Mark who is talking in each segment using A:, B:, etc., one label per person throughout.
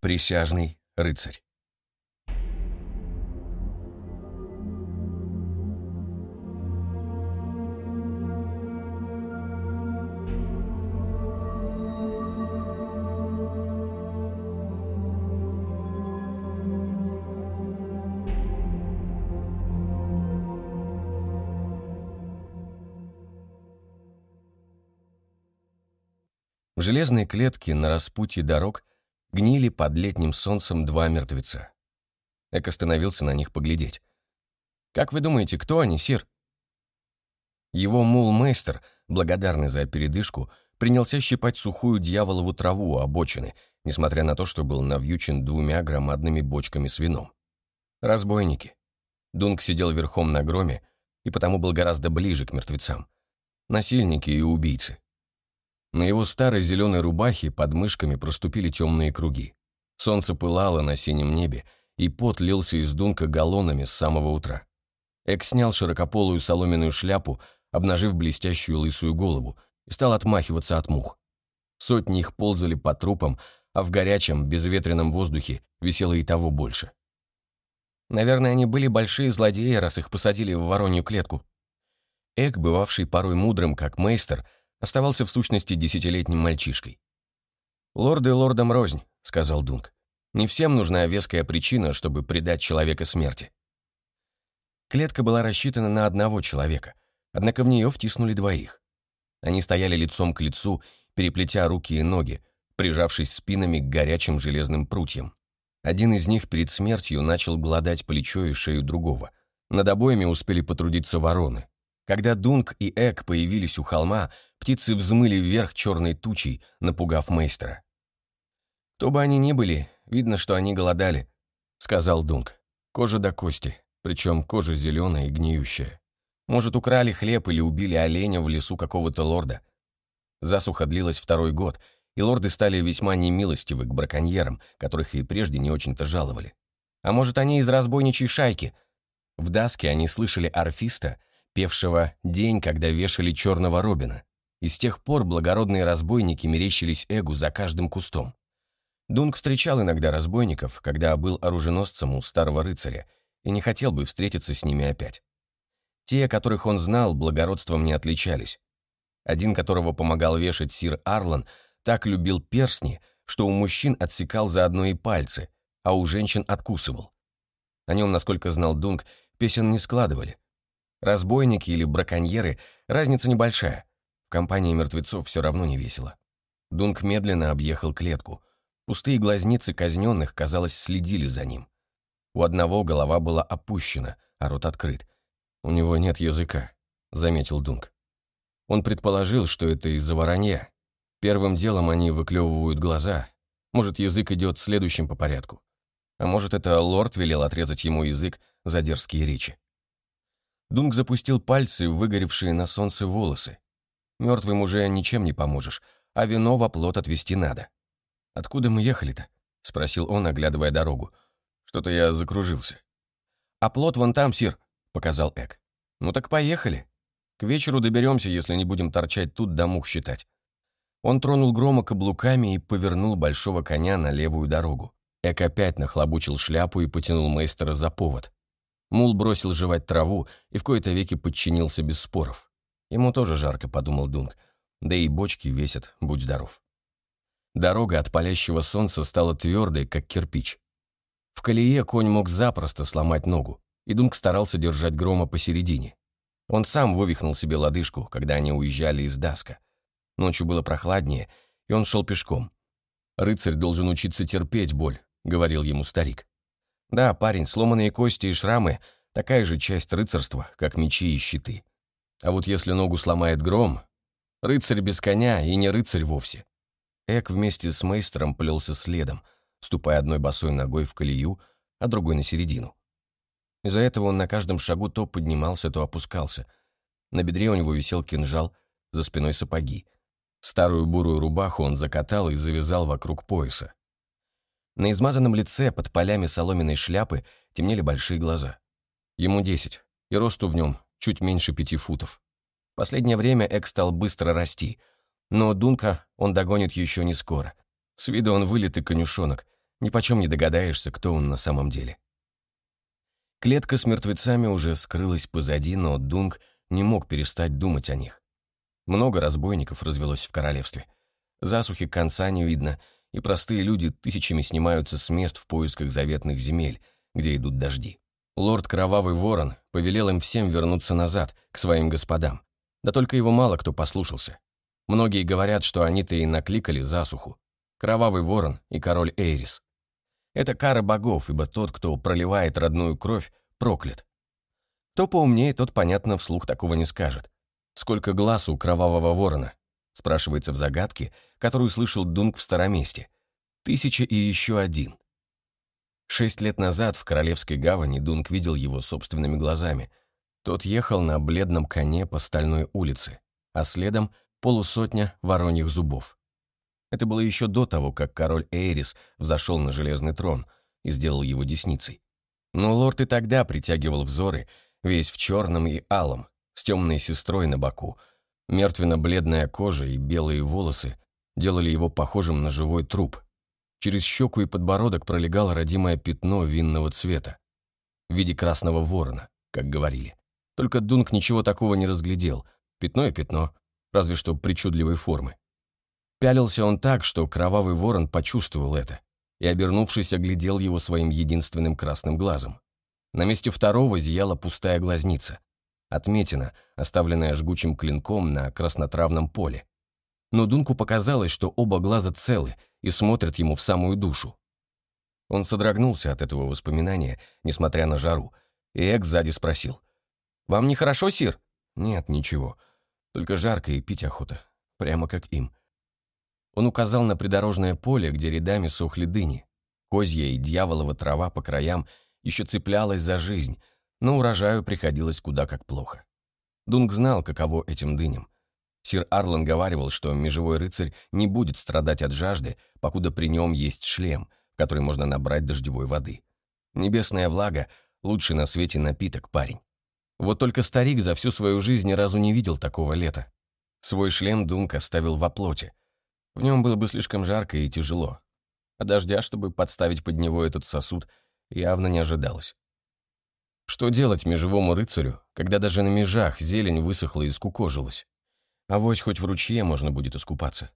A: Присяжный рыцарь. В железной клетке на распутье дорог гнили под летним солнцем два мертвеца. Эк остановился на них поглядеть. «Как вы думаете, кто они, сир?» Его мул-мейстер, благодарный за передышку, принялся щипать сухую дьяволову траву у обочины, несмотря на то, что был навьючен двумя громадными бочками с вином. Разбойники. Дунк сидел верхом на громе и потому был гораздо ближе к мертвецам. Насильники и убийцы. На его старой зеленой рубахе под мышками проступили темные круги. Солнце пылало на синем небе, и пот лился из Дунка галлонами с самого утра. Эк снял широкополую соломенную шляпу, обнажив блестящую лысую голову, и стал отмахиваться от мух. Сотни их ползали по трупам, а в горячем, безветренном воздухе висело и того больше. Наверное, они были большие злодеи, раз их посадили в воронью клетку. Эк, бывавший порой мудрым, как мейстер, оставался в сущности десятилетним мальчишкой. «Лорды лордам рознь», — сказал Дунк. «Не всем нужна веская причина, чтобы предать человека смерти». Клетка была рассчитана на одного человека, однако в нее втиснули двоих. Они стояли лицом к лицу, переплетя руки и ноги, прижавшись спинами к горячим железным прутьям. Один из них перед смертью начал гладать плечо и шею другого. Над обоими успели потрудиться вороны. Когда Дунк и Эк появились у холма, птицы взмыли вверх черной тучей, напугав мейстера. «Кто бы они ни были, видно, что они голодали», — сказал Дунк. «Кожа до кости, причем кожа зеленая и гниющая. Может, украли хлеб или убили оленя в лесу какого-то лорда. Засуха длилась второй год, и лорды стали весьма немилостивы к браконьерам, которых и прежде не очень-то жаловали. А может, они из разбойничьей шайки? В Даске они слышали арфиста — певшего «День, когда вешали черного Робина». И с тех пор благородные разбойники мерещились Эгу за каждым кустом. Дунк встречал иногда разбойников, когда был оруженосцем у старого рыцаря, и не хотел бы встретиться с ними опять. Те, которых он знал, благородством не отличались. Один, которого помогал вешать сир Арлан, так любил перстни, что у мужчин отсекал заодно и пальцы, а у женщин откусывал. О нем, насколько знал Дунк, песен не складывали, Разбойники или браконьеры – разница небольшая. В компании мертвецов все равно не весело. Дунк медленно объехал клетку. Пустые глазницы казненных, казалось, следили за ним. У одного голова была опущена, а рот открыт. «У него нет языка», — заметил Дунк. Он предположил, что это из-за воронья. Первым делом они выклевывают глаза. Может, язык идет следующим по порядку. А может, это лорд велел отрезать ему язык за дерзкие речи. Дунк запустил пальцы в выгоревшие на солнце волосы. Мертвым уже ничем не поможешь, а вино в оплот отвезти надо. «Откуда мы ехали-то?» — спросил он, оглядывая дорогу. «Что-то я закружился». «Оплот вон там, сир», — показал Эк. «Ну так поехали. К вечеру доберемся, если не будем торчать тут да мух считать». Он тронул грома каблуками и повернул большого коня на левую дорогу. Эк опять нахлобучил шляпу и потянул мейстера за повод. Мул бросил жевать траву и в кои-то веки подчинился без споров. Ему тоже жарко, подумал Дунк. Да и бочки весят, будь здоров. Дорога от палящего солнца стала твердой, как кирпич. В колее конь мог запросто сломать ногу, и Дунк старался держать грома посередине. Он сам вывихнул себе лодыжку, когда они уезжали из Даска. Ночью было прохладнее, и он шел пешком. «Рыцарь должен учиться терпеть боль», — говорил ему старик. Да, парень, сломанные кости и шрамы — такая же часть рыцарства, как мечи и щиты. А вот если ногу сломает гром, рыцарь без коня и не рыцарь вовсе. Эк вместе с мейстером плелся следом, ступая одной босой ногой в колею, а другой на середину. Из-за этого он на каждом шагу то поднимался, то опускался. На бедре у него висел кинжал, за спиной сапоги. Старую бурую рубаху он закатал и завязал вокруг пояса. На измазанном лице под полями соломенной шляпы темнели большие глаза. Ему десять, и росту в нем чуть меньше пяти футов. Последнее время Эк стал быстро расти, но Дунка он догонит еще не скоро. С виду он вылитый конюшонок, ни почем не догадаешься, кто он на самом деле. Клетка с мертвецами уже скрылась позади, но Дунк не мог перестать думать о них. Много разбойников развелось в королевстве. Засухи конца не видно, и простые люди тысячами снимаются с мест в поисках заветных земель, где идут дожди. Лорд Кровавый Ворон повелел им всем вернуться назад, к своим господам. Да только его мало кто послушался. Многие говорят, что они-то и накликали засуху. Кровавый Ворон и король Эйрис. Это кара богов, ибо тот, кто проливает родную кровь, проклят. Кто поумнее, тот, понятно, вслух такого не скажет. Сколько глаз у Кровавого Ворона? Спрашивается в загадке, которую слышал Дунк в Староместе. Тысяча и еще один. Шесть лет назад в Королевской гавани Дунк видел его собственными глазами. Тот ехал на бледном коне по стальной улице, а следом полусотня вороньих зубов. Это было еще до того, как король Эйрис взошел на железный трон и сделал его десницей. Но лорд и тогда притягивал взоры, весь в черном и алом, с темной сестрой на боку. Мертвенно-бледная кожа и белые волосы делали его похожим на живой труп. Через щеку и подбородок пролегало родимое пятно винного цвета. В виде красного ворона, как говорили. Только Дунк ничего такого не разглядел. Пятно и пятно, разве что причудливой формы. Пялился он так, что кровавый ворон почувствовал это и, обернувшись, оглядел его своим единственным красным глазом. На месте второго зияла пустая глазница. Отметина, оставленная жгучим клинком на краснотравном поле. Но Дунку показалось, что оба глаза целы и смотрят ему в самую душу. Он содрогнулся от этого воспоминания, несмотря на жару, и Эк сзади спросил. «Вам нехорошо, Сир?» «Нет, ничего. Только жарко и пить охота. Прямо как им». Он указал на придорожное поле, где рядами сохли дыни. Козья и дьяволова трава по краям еще цеплялась за жизнь, но урожаю приходилось куда как плохо. Дунг знал, каково этим дыням. Сир Арлан говаривал, что межевой рыцарь не будет страдать от жажды, покуда при нем есть шлем, который можно набрать дождевой воды. Небесная влага — лучший на свете напиток, парень. Вот только старик за всю свою жизнь ни разу не видел такого лета. Свой шлем Дунк оставил в оплоте, в нем было бы слишком жарко и тяжело. А дождя, чтобы подставить под него этот сосуд, явно не ожидалось. Что делать межевому рыцарю, когда даже на межах зелень высохла и скукожилась? Авось хоть в ручье можно будет искупаться.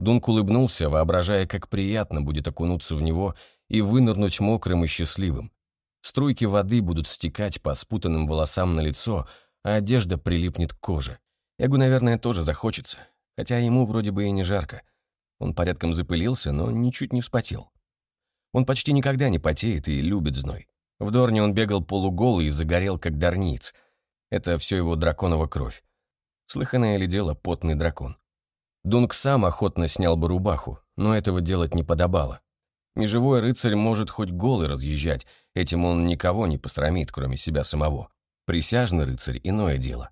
A: Дунк улыбнулся, воображая, как приятно будет окунуться в него и вынырнуть мокрым и счастливым. Струйки воды будут стекать по спутанным волосам на лицо, а одежда прилипнет к коже. Эгу, наверное, тоже захочется, хотя ему вроде бы и не жарко. Он порядком запылился, но ничуть не вспотел. Он почти никогда не потеет и любит зной. В Дорне он бегал полуголый и загорел, как дарниц. Это все его драконова кровь. Слыханное ли дело потный дракон? Дунк сам охотно снял бы рубаху, но этого делать не подобало. Межевой рыцарь может хоть голый разъезжать, этим он никого не посрамит, кроме себя самого. Присяжный рыцарь — иное дело.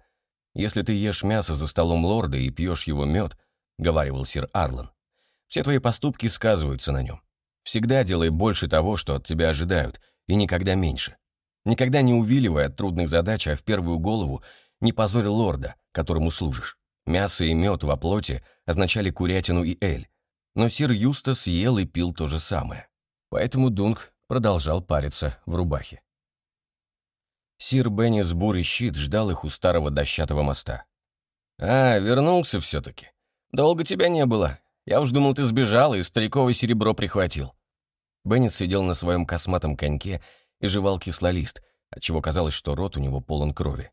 A: Если ты ешь мясо за столом лорда и пьешь его мед, — говаривал сир Арлан, — все твои поступки сказываются на нем. Всегда делай больше того, что от тебя ожидают, и никогда меньше. Никогда не увиливай от трудных задач, а в первую голову не позорь лорда, которому служишь. Мясо и мед во плоти означали курятину и эль, но сир Юстас ел и пил то же самое. Поэтому Дунк продолжал париться в рубахе. Сир Бенни с бурый щит ждал их у старого дощатого моста. «А, вернулся все-таки. Долго тебя не было. Я уж думал, ты сбежал и стариковое серебро прихватил». Беннет сидел на своем косматом коньке и жевал кислолист, отчего казалось, что рот у него полон крови.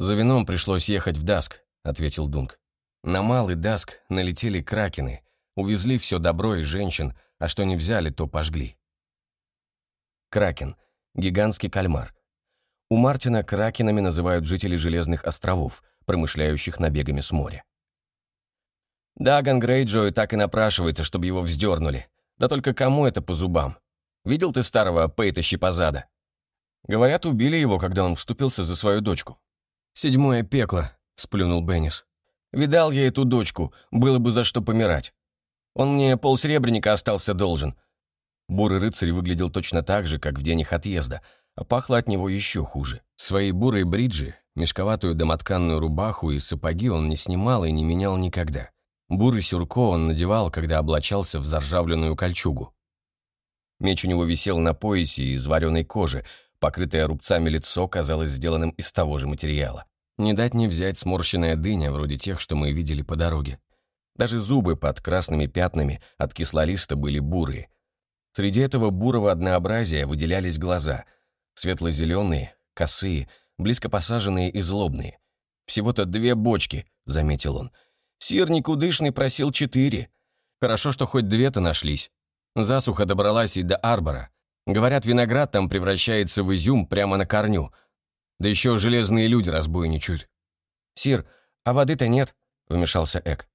A: «За вином пришлось ехать в Даск», — ответил Дунк. «На малый Даск налетели кракены, увезли все добро и женщин, а что не взяли, то пожгли». Кракен — гигантский кальмар — у Мартина кракенами называют жителей Железных островов, промышляющих набегами с моря. Даган Грейджой так и напрашивается, чтобы его вздернули. Да только кому это по зубам? Видел ты старого Пейта Щипозада? Говорят, убили его, когда он вступился за свою дочку. «Седьмое пекло», — сплюнул Беннис. «Видал я эту дочку, было бы за что помирать. Он мне полсребреника остался должен». Бурый рыцарь выглядел точно так же, как в день их отъезда — а пахло от него еще хуже. Свои бурые бриджи, мешковатую домотканную рубаху и сапоги он не снимал и не менял никогда. Бурый сюрко он надевал, когда облачался в заржавленную кольчугу. Меч у него висел на поясе из вареной кожи, покрытое рубцами лицо казалось сделанным из того же материала. Не дать не взять сморщенная дыня, вроде тех, что мы видели по дороге. Даже зубы под красными пятнами от кислолиста были бурые. Среди этого бурого однообразия выделялись глаза. Светло-зеленые, косые, близко посаженные и злобные. «Всего-то две бочки», — заметил он. «Сир никудышный просил четыре. Хорошо, что хоть две-то нашлись. Засуха добралась и до Арбора. Говорят, виноград там превращается в изюм прямо на корню. Да еще железные люди разбойничают. «Сир, а воды-то нет», — вмешался Эк.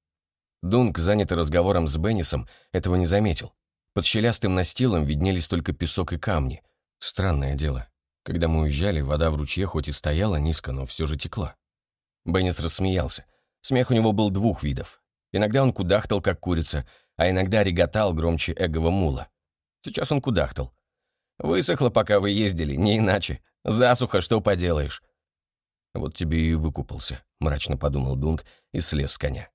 A: Дунк, занятый разговором с Беннисом, этого не заметил. Под щелястым настилом виднелись только песок и камни. Странное дело. Когда мы уезжали, вода в ручье хоть и стояла низко, но все же текла. Беннис рассмеялся. Смех у него был двух видов. Иногда он кудахтал, как курица, а иногда реготал громче эгова мула. Сейчас он кудахтал. «Высохло, пока вы ездили, не иначе. Засуха, что поделаешь?» «Вот тебе и выкупался», — мрачно подумал Дунк и слез с коня.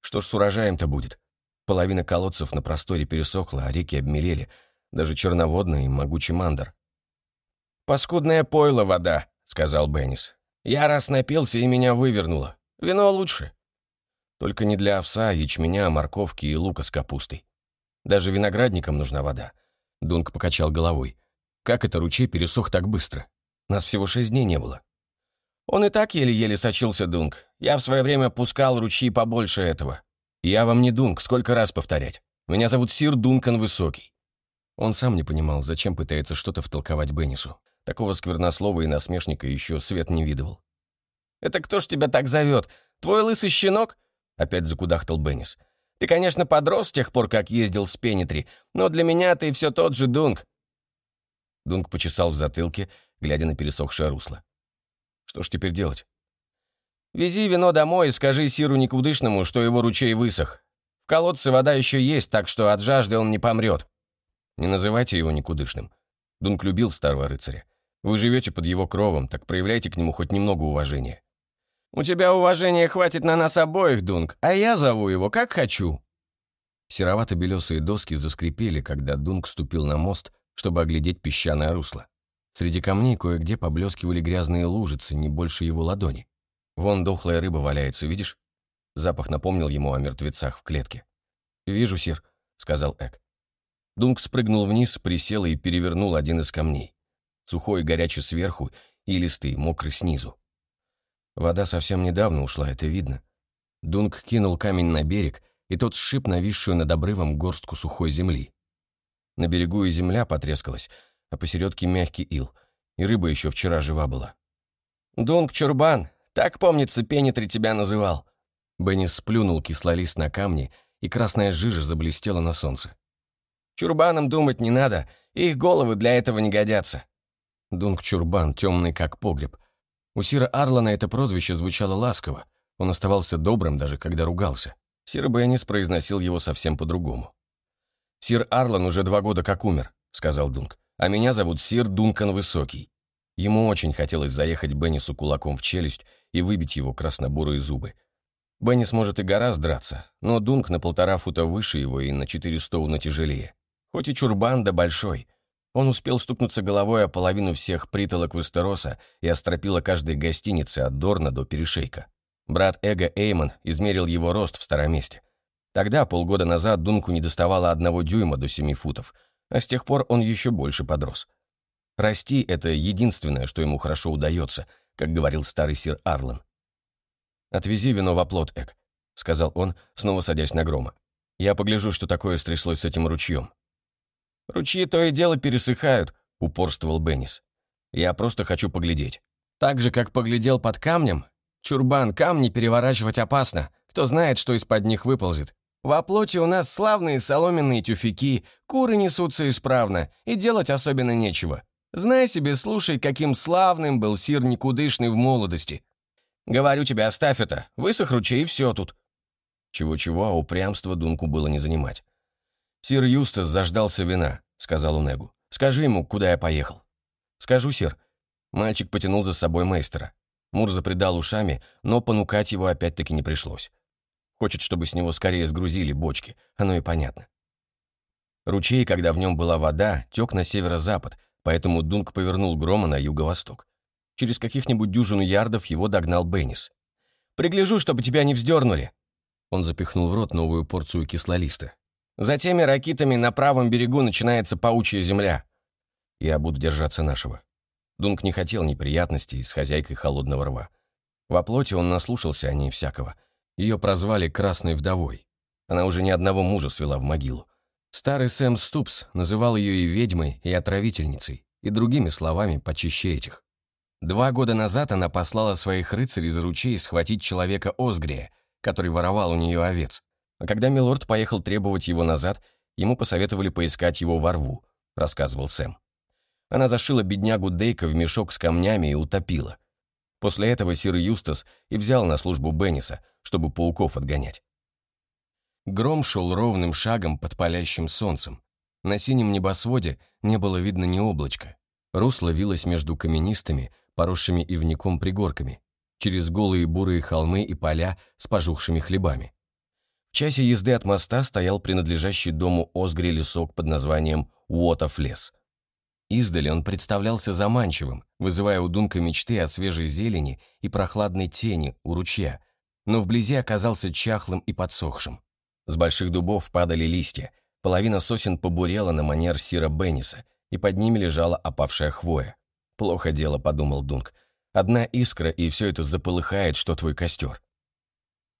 A: «Что ж с урожаем-то будет? Половина колодцев на просторе пересохла, а реки обмелели, даже черноводный и могучий мандр». «Паскудная пойло вода», — сказал Беннис. «Я раз напился, и меня вывернуло. Вино лучше». Только не для овса, ячменя, морковки и лука с капустой. Даже виноградникам нужна вода. Дунк покачал головой. Как это ручей пересох так быстро? Нас всего шесть дней не было. Он и так еле-еле сочился, Дунк. Я в свое время пускал ручьи побольше этого. Я вам не Дунк, сколько раз повторять. Меня зовут Сир Дункан Высокий. Он сам не понимал, зачем пытается что-то втолковать Беннису. Такого сквернослова и насмешника еще свет не видывал. «Это кто ж тебя так зовет? Твой лысый щенок?» Опять закудахтал Беннис. «Ты, конечно, подрос с тех пор, как ездил с Пенитри, но для меня ты все тот же Дунк». Дунк почесал в затылке, глядя на пересохшее русло. «Что ж теперь делать?» «Вези вино домой и скажи Сиру Никудышному, что его ручей высох. В колодце вода еще есть, так что от жажды он не помрет». «Не называйте его Никудышным». Дунк любил старого рыцаря. Вы живете под его кровом, так проявляйте к нему хоть немного уважения. «У тебя уважения хватит на нас обоих, Дунк, а я зову его как хочу». Серовато-белесые доски заскрипели, когда Дунк ступил на мост, чтобы оглядеть песчаное русло. Среди камней кое-где поблескивали грязные лужицы, не больше его ладони. Вон дохлая рыба валяется, видишь? Запах напомнил ему о мертвецах в клетке. «Вижу, сир», — сказал Эк. Дунк спрыгнул вниз, присел и перевернул один из камней. Сухой горячий сверху и листый, мокрый снизу. Вода совсем недавно ушла, это видно. Дунк кинул камень на берег, и тот сшиб нависшую над обрывом горстку сухой земли. На берегу и земля потрескалась, а посередке мягкий ил, и рыба еще вчера жива была. «Дунк Чурбан, так, помнится, Пенитри тебя называл». Бенни сплюнул кислолист на камни, и красная жижа заблестела на солнце. «Чурбанам думать не надо, их головы для этого не годятся». Дунк Чурбан, темный как погреб, у Сира Арлана это прозвище звучало ласково. Он оставался добрым, даже когда ругался. Сир Беннис произносил его совсем по-другому. «Сир Арлан уже два года как умер», — сказал Дунк. «А меня зовут Сир Дункан Высокий». Ему очень хотелось заехать Беннису кулаком в челюсть и выбить его краснобурые зубы. Беннис может и гораздо драться, но Дунк на полтора фута выше его и на четыре стоуна тяжелее. Хоть и чурбан да большой, он успел стукнуться головой о половину всех притолок Вестероса и остропила каждой гостиницы от Дорна до Перешейка. Брат Эго Эймон измерил его рост в старом месте. Тогда, полгода назад, Дунку не доставало одного дюйма до семи футов, а с тех пор он еще больше подрос. Расти — это единственное, что ему хорошо удается, как говорил старый сир Арлан. «Отвези вино в оплот, Эк», — сказал он, снова садясь на грома. «Я погляжу, что такое стряслось с этим ручьем. «Ручьи то и дело пересыхают», — упорствовал Беннис. «Я просто хочу поглядеть. Так же, как поглядел под камнем. Чурбан, камни переворачивать опасно. Кто знает, что из-под них выползет. В оплоте у нас славные соломенные тюфяки, куры несутся исправно, и делать особенно нечего. Знай себе, слушай, каким славным был сир никудышный в молодости. Говорю тебе, оставь это, высох ручей, и все тут». Чего-чего, а упрямство Дунку было не занимать. «Сир Юстас заждался вина», — сказал он Эгу. «Скажи ему, куда я поехал». «Скажу, сир». Мальчик потянул за собой мейстера. Мурза придал ушами, но понукать его опять-таки не пришлось. Хочет, чтобы с него скорее сгрузили бочки, оно и понятно. Ручей, когда в нем была вода, тек на северо-запад, поэтому Дунк повернул Грома на юго-восток. Через каких-нибудь дюжину ярдов его догнал Беннис. «Пригляжу, чтобы тебя не вздернули!» Он запихнул в рот новую порцию кислолиста. «За теми ракитами на правом берегу начинается паучья земля. Я буду держаться нашего». Дунк не хотел неприятностей с хозяйкой холодного рва. Во плоти он наслушался о ней всякого. Ее прозвали «красной вдовой». Она уже ни одного мужа свела в могилу. Старый Сэм Ступс называл ее и ведьмой, и отравительницей, и другими словами почище этих. Два года назад она послала своих рыцарей за ручей схватить человека Озгрия, который воровал у нее овец. А когда Милорд поехал требовать его назад, ему посоветовали поискать его во рву, рассказывал Сэм. Она зашила беднягу Дейка в мешок с камнями и утопила. После этого сир Юстас и взял на службу Бенниса, чтобы пауков отгонять. Гром шел ровным шагом под палящим солнцем. На синем небосводе не было видно ни облачка. Русло вилось между каменистыми, поросшими ивником пригорками, через голые бурые холмы и поля с пожухшими хлебами. В часе езды от моста стоял принадлежащий дому Озгри лесок под названием Уотов лес. Издали он представлялся заманчивым, вызывая у Дунка мечты о свежей зелени и прохладной тени у ручья, но вблизи оказался чахлым и подсохшим. С больших дубов падали листья, половина сосен побурела на манер Сира Бенниса, и под ними лежала опавшая хвоя. «Плохо дело», — подумал Дунк. «Одна искра, и все это заполыхает, что твой костер».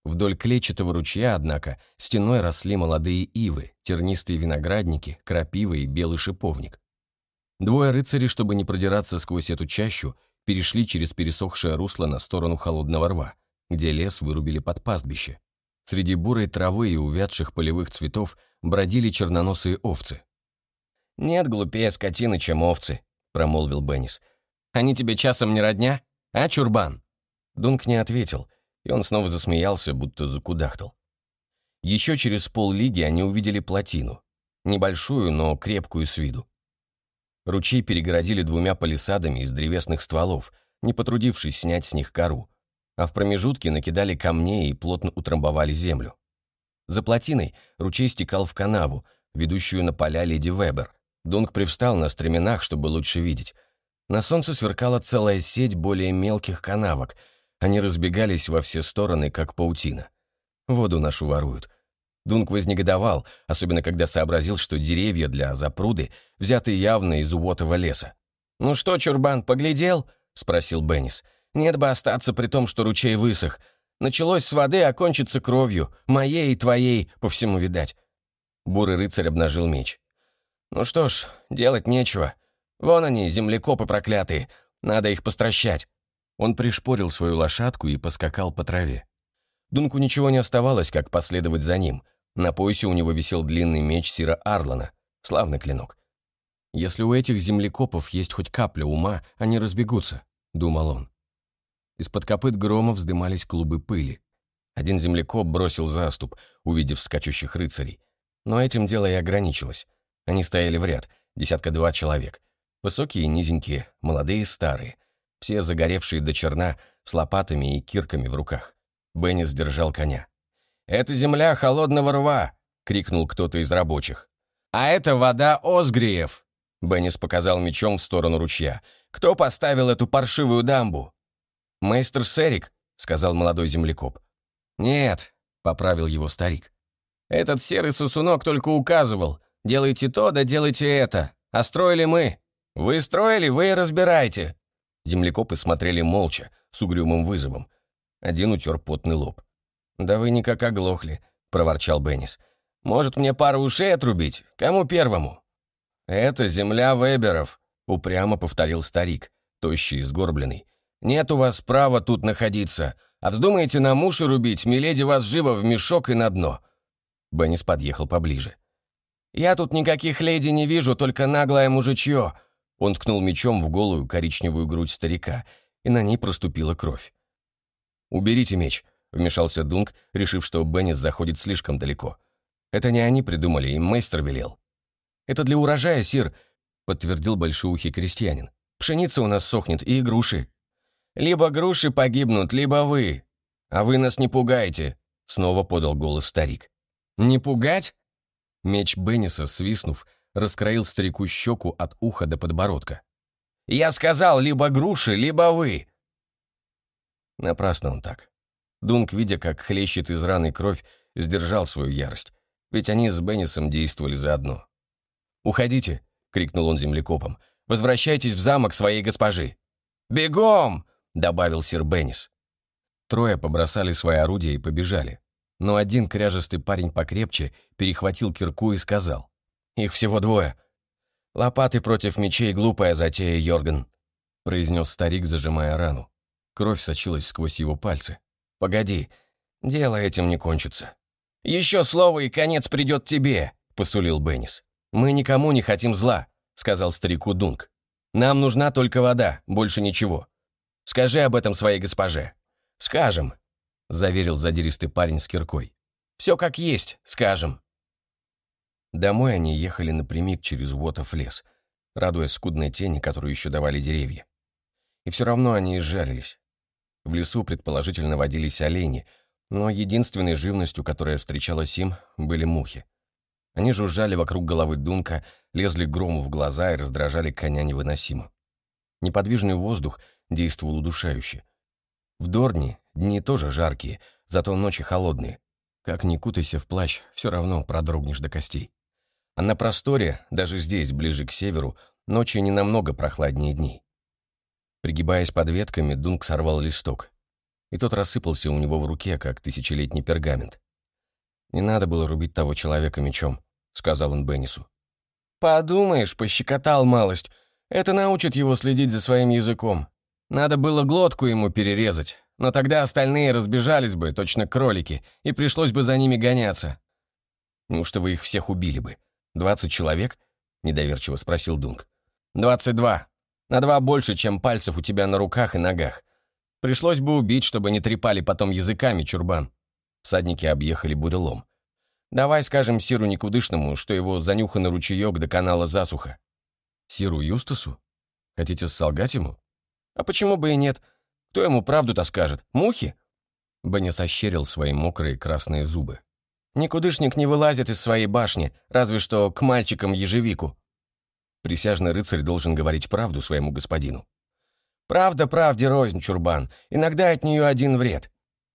A: Вдоль клетчатого ручья, однако, стеной росли молодые ивы, тернистые виноградники, крапива и белый шиповник. Двое рыцарей, чтобы не продираться сквозь эту чащу, перешли через пересохшее русло на сторону холодного рва, где лес вырубили под пастбище. Среди бурой травы и увядших полевых цветов бродили черноносые овцы. «Нет глупее скотины, чем овцы», промолвил Беннис. «Они тебе часом не родня? А, чурбан?» Дунк не ответил, и он снова засмеялся, будто закудахтал. Еще через поллиги они увидели плотину. Небольшую, но крепкую с виду. Ручей перегородили двумя палисадами из древесных стволов, не потрудившись снять с них кору, а в промежутке накидали камней и плотно утрамбовали землю. За плотиной ручей стекал в канаву, ведущую на поля леди Вебер, Дунк привстал на стременах, чтобы лучше видеть. На солнце сверкала целая сеть более мелких канавок. Они разбегались во все стороны, как паутина. Воду нашу воруют. Дунк вознегодовал, особенно когда сообразил, что деревья для запруды взяты явно из уотого леса. «Ну что, Чурбан, поглядел?» — спросил Беннис. «Нет бы остаться при том, что ручей высох. Началось с воды, а кончится кровью. Моей и твоей, по всему видать». Бурый рыцарь обнажил меч. Ну что ж, делать нечего. Вон они, землекопы проклятые. Надо их постращать. Он пришпорил свою лошадку и поскакал по траве. Дунку ничего не оставалось, как последовать за ним. На поясе у него висел длинный меч Сира Арлана. Славный клинок. «Если у этих землекопов есть хоть капля ума, они разбегутся», — думал он. Из-под копыт грома вздымались клубы пыли. Один землекоп бросил заступ, увидев скачущих рыцарей. Но этим дело и ограничилось. Они стояли в ряд, десятка-два человек. Высокие и низенькие, молодые и старые. Все загоревшие до черна, с лопатами и кирками в руках. Беннис держал коня. «Это земля холодного рва!» — крикнул кто-то из рабочих. «А это вода Озгриев!» Беннис показал мечом в сторону ручья. «Кто поставил эту паршивую дамбу?» «Мейстер Серик», — сказал молодой землекоп. «Нет», — поправил его старик. «Этот серый сосунок только указывал, Делайте то, да делайте это. А строили мы. Вы строили, вы и разбирайте». Землекопы смотрели молча, с угрюмым вызовом. Один утер потный лоб. «Да вы никак оглохли», — проворчал Беннис. «Может, мне пару ушей отрубить? Кому первому?» «Это земля Веберов», — упрямо повторил старик, тощий и сгорбленный. «Нет у вас права тут находиться. А вздумаете на муши рубить, миледи вас живо в мешок и на дно». Беннис подъехал поближе. «Я тут никаких леди не вижу, только наглое мужичье!» Он ткнул мечом в голую коричневую грудь старика, и на ней проступила кровь. «Уберите меч», — вмешался Дунк, решив, что Беннис заходит слишком далеко. «Это не они придумали, им мейстер велел». «Это для урожая, сир», — подтвердил большоухий крестьянин. «Пшеница у нас сохнет и груши». «Либо груши погибнут, либо вы. А вы нас не пугаете», — снова подал голос старик. «Не пугать? Меч Бенниса, свистнув, раскроил старику щеку от уха до подбородка. «Я сказал, либо груши, либо вы!» Напрасно он так. Дунк, видя, как хлещет из раны кровь, сдержал свою ярость, ведь они с Беннисом действовали заодно. «Уходите!» — крикнул он землекопом. «Возвращайтесь в замок своей госпожи!» «Бегом!» — добавил сир Беннис. Трое побросали свои орудия и побежали. Но один кряжестый парень покрепче перехватил кирку и сказал. «Их всего двое. Лопаты против мечей — глупая затея, Йорган», — произнес старик, зажимая рану. Кровь сочилась сквозь его пальцы. «Погоди, дело этим не кончится». «Еще слово, и конец придет тебе», — посулил Беннис. «Мы никому не хотим зла», — сказал старику Дунк. «Нам нужна только вода, больше ничего. Скажи об этом своей госпоже». «Скажем», — заверил задиристый парень с киркой. «Все как есть, скажем». Домой они ехали напрямик через Уотов лес, радуясь скудной тени, которую еще давали деревья. И все равно они изжарились. В лесу, предположительно, водились олени, но единственной живностью, которая встречалась им, были мухи. Они жужжали вокруг головы Дунка, лезли грому в глаза и раздражали коня невыносимо. Неподвижный воздух действовал удушающе. В Дорне дни тоже жаркие, зато ночи холодные. Как ни кутайся в плащ, все равно продрогнешь до костей. А на просторе, даже здесь, ближе к северу, ночи не намного прохладнее дней. Пригибаясь под ветками, Дунк сорвал листок. И тот рассыпался у него в руке, как тысячелетний пергамент. «Не надо было рубить того человека мечом», — сказал он Беннису. «Подумаешь, пощекотал малость. Это научит его следить за своим языком. Надо было глотку ему перерезать, но тогда остальные разбежались бы, точно кролики, и пришлось бы за ними гоняться». «Неужто вы их всех убили бы? Двадцать человек?» — недоверчиво спросил Дунк. «Двадцать два», на два больше, чем пальцев у тебя на руках и ногах. Пришлось бы убить, чтобы не трепали потом языками, чурбан. Всадники объехали бурелом. Давай скажем Сиру Никудышному, что его занюханный ручеек до канала засуха. Сиру Юстасу? Хотите солгать ему? А почему бы и нет? Кто ему правду-то скажет? Мухи? Бенни сощерил свои мокрые красные зубы. Никудышник не вылазит из своей башни, разве что к мальчикам ежевику. Присяжный рыцарь должен говорить правду своему господину. Правда правде рознь, чурбан. Иногда от нее один вред.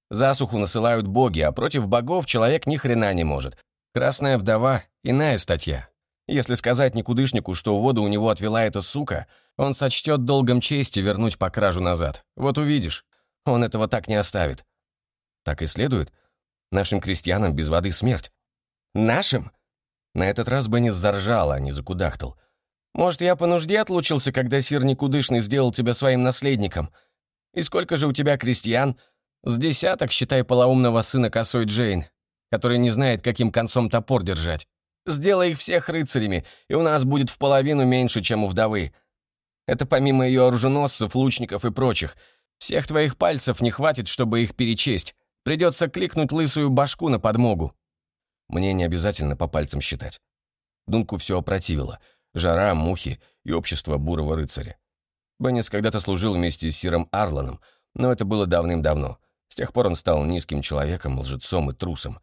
A: Засуху насылают боги, а против богов человек ни хрена не может. Красная вдова — иная статья. Если сказать никудышнику, что воду у него отвела эта сука, он сочтет долгом чести вернуть по кражу назад. Вот увидишь. Он этого так не оставит. Так и следует. Нашим крестьянам без воды смерть. Нашим? На этот раз Беннис заржал, а не закудахтал. Может, я по нужде отлучился, когда сир Никудышный сделал тебя своим наследником? И сколько же у тебя крестьян? С десяток, считай, полоумного сына косой Джейн, который не знает, каким концом топор держать. Сделай их всех рыцарями, и у нас будет в половину меньше, чем у вдовы. Это помимо ее оруженосцев, лучников и прочих. Всех твоих пальцев не хватит, чтобы их перечесть. Придется кликнуть лысую башку на подмогу. Мне не обязательно по пальцам считать. Дунку все опротивило — жара, мухи и общество бурого рыцаря. Беннис когда-то служил вместе с Сиром Арланом, но это было давным-давно. С тех пор он стал низким человеком, лжецом и трусом.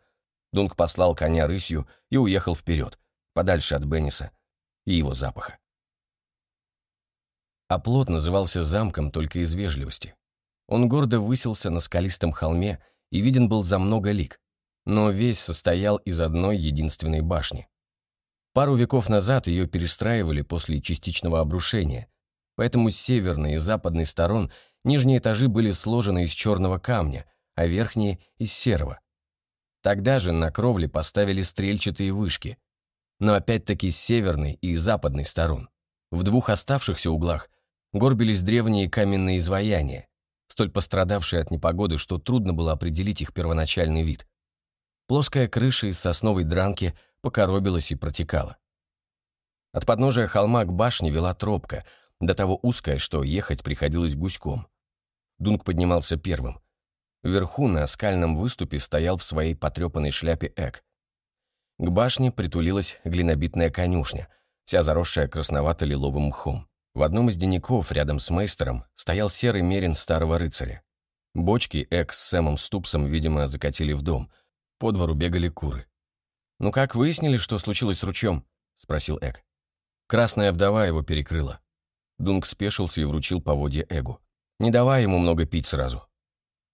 A: Дунк послал коня рысью и уехал вперед, подальше от Бенниса и его запаха. Оплот назывался замком только из вежливости. Он гордо высился на скалистом холме и виден был за много лиг, но весь состоял из одной единственной башни. Пару веков назад ее перестраивали после частичного обрушения, поэтому с северной и западной сторон нижние этажи были сложены из черного камня, а верхние — из серого. Тогда же на кровле поставили стрельчатые вышки, но опять-таки с северной и западной сторон. В двух оставшихся углах горбились древние каменные изваяния, столь пострадавшие от непогоды, что трудно было определить их первоначальный вид. Плоская крыша из сосновой дранки покоробилась и протекала. От подножия холма к башне вела тропка, до того узкая, что ехать приходилось гуськом. Дунк поднимался первым. Вверху на скальном выступе стоял в своей потрепанной шляпе Эк. К башне притулилась глинобитная конюшня, вся заросшая красновато-лиловым мхом. В одном из денников рядом с мейстером стоял серый мерин старого рыцаря. Бочки Эк с Сэмом Ступсом, видимо, закатили в дом. По двору бегали куры. «Ну как выяснили, что случилось с ручьем?» — спросил Эк. Красная вдова его перекрыла. Дунк спешился и вручил поводье Эгу. «Не давай ему много пить сразу».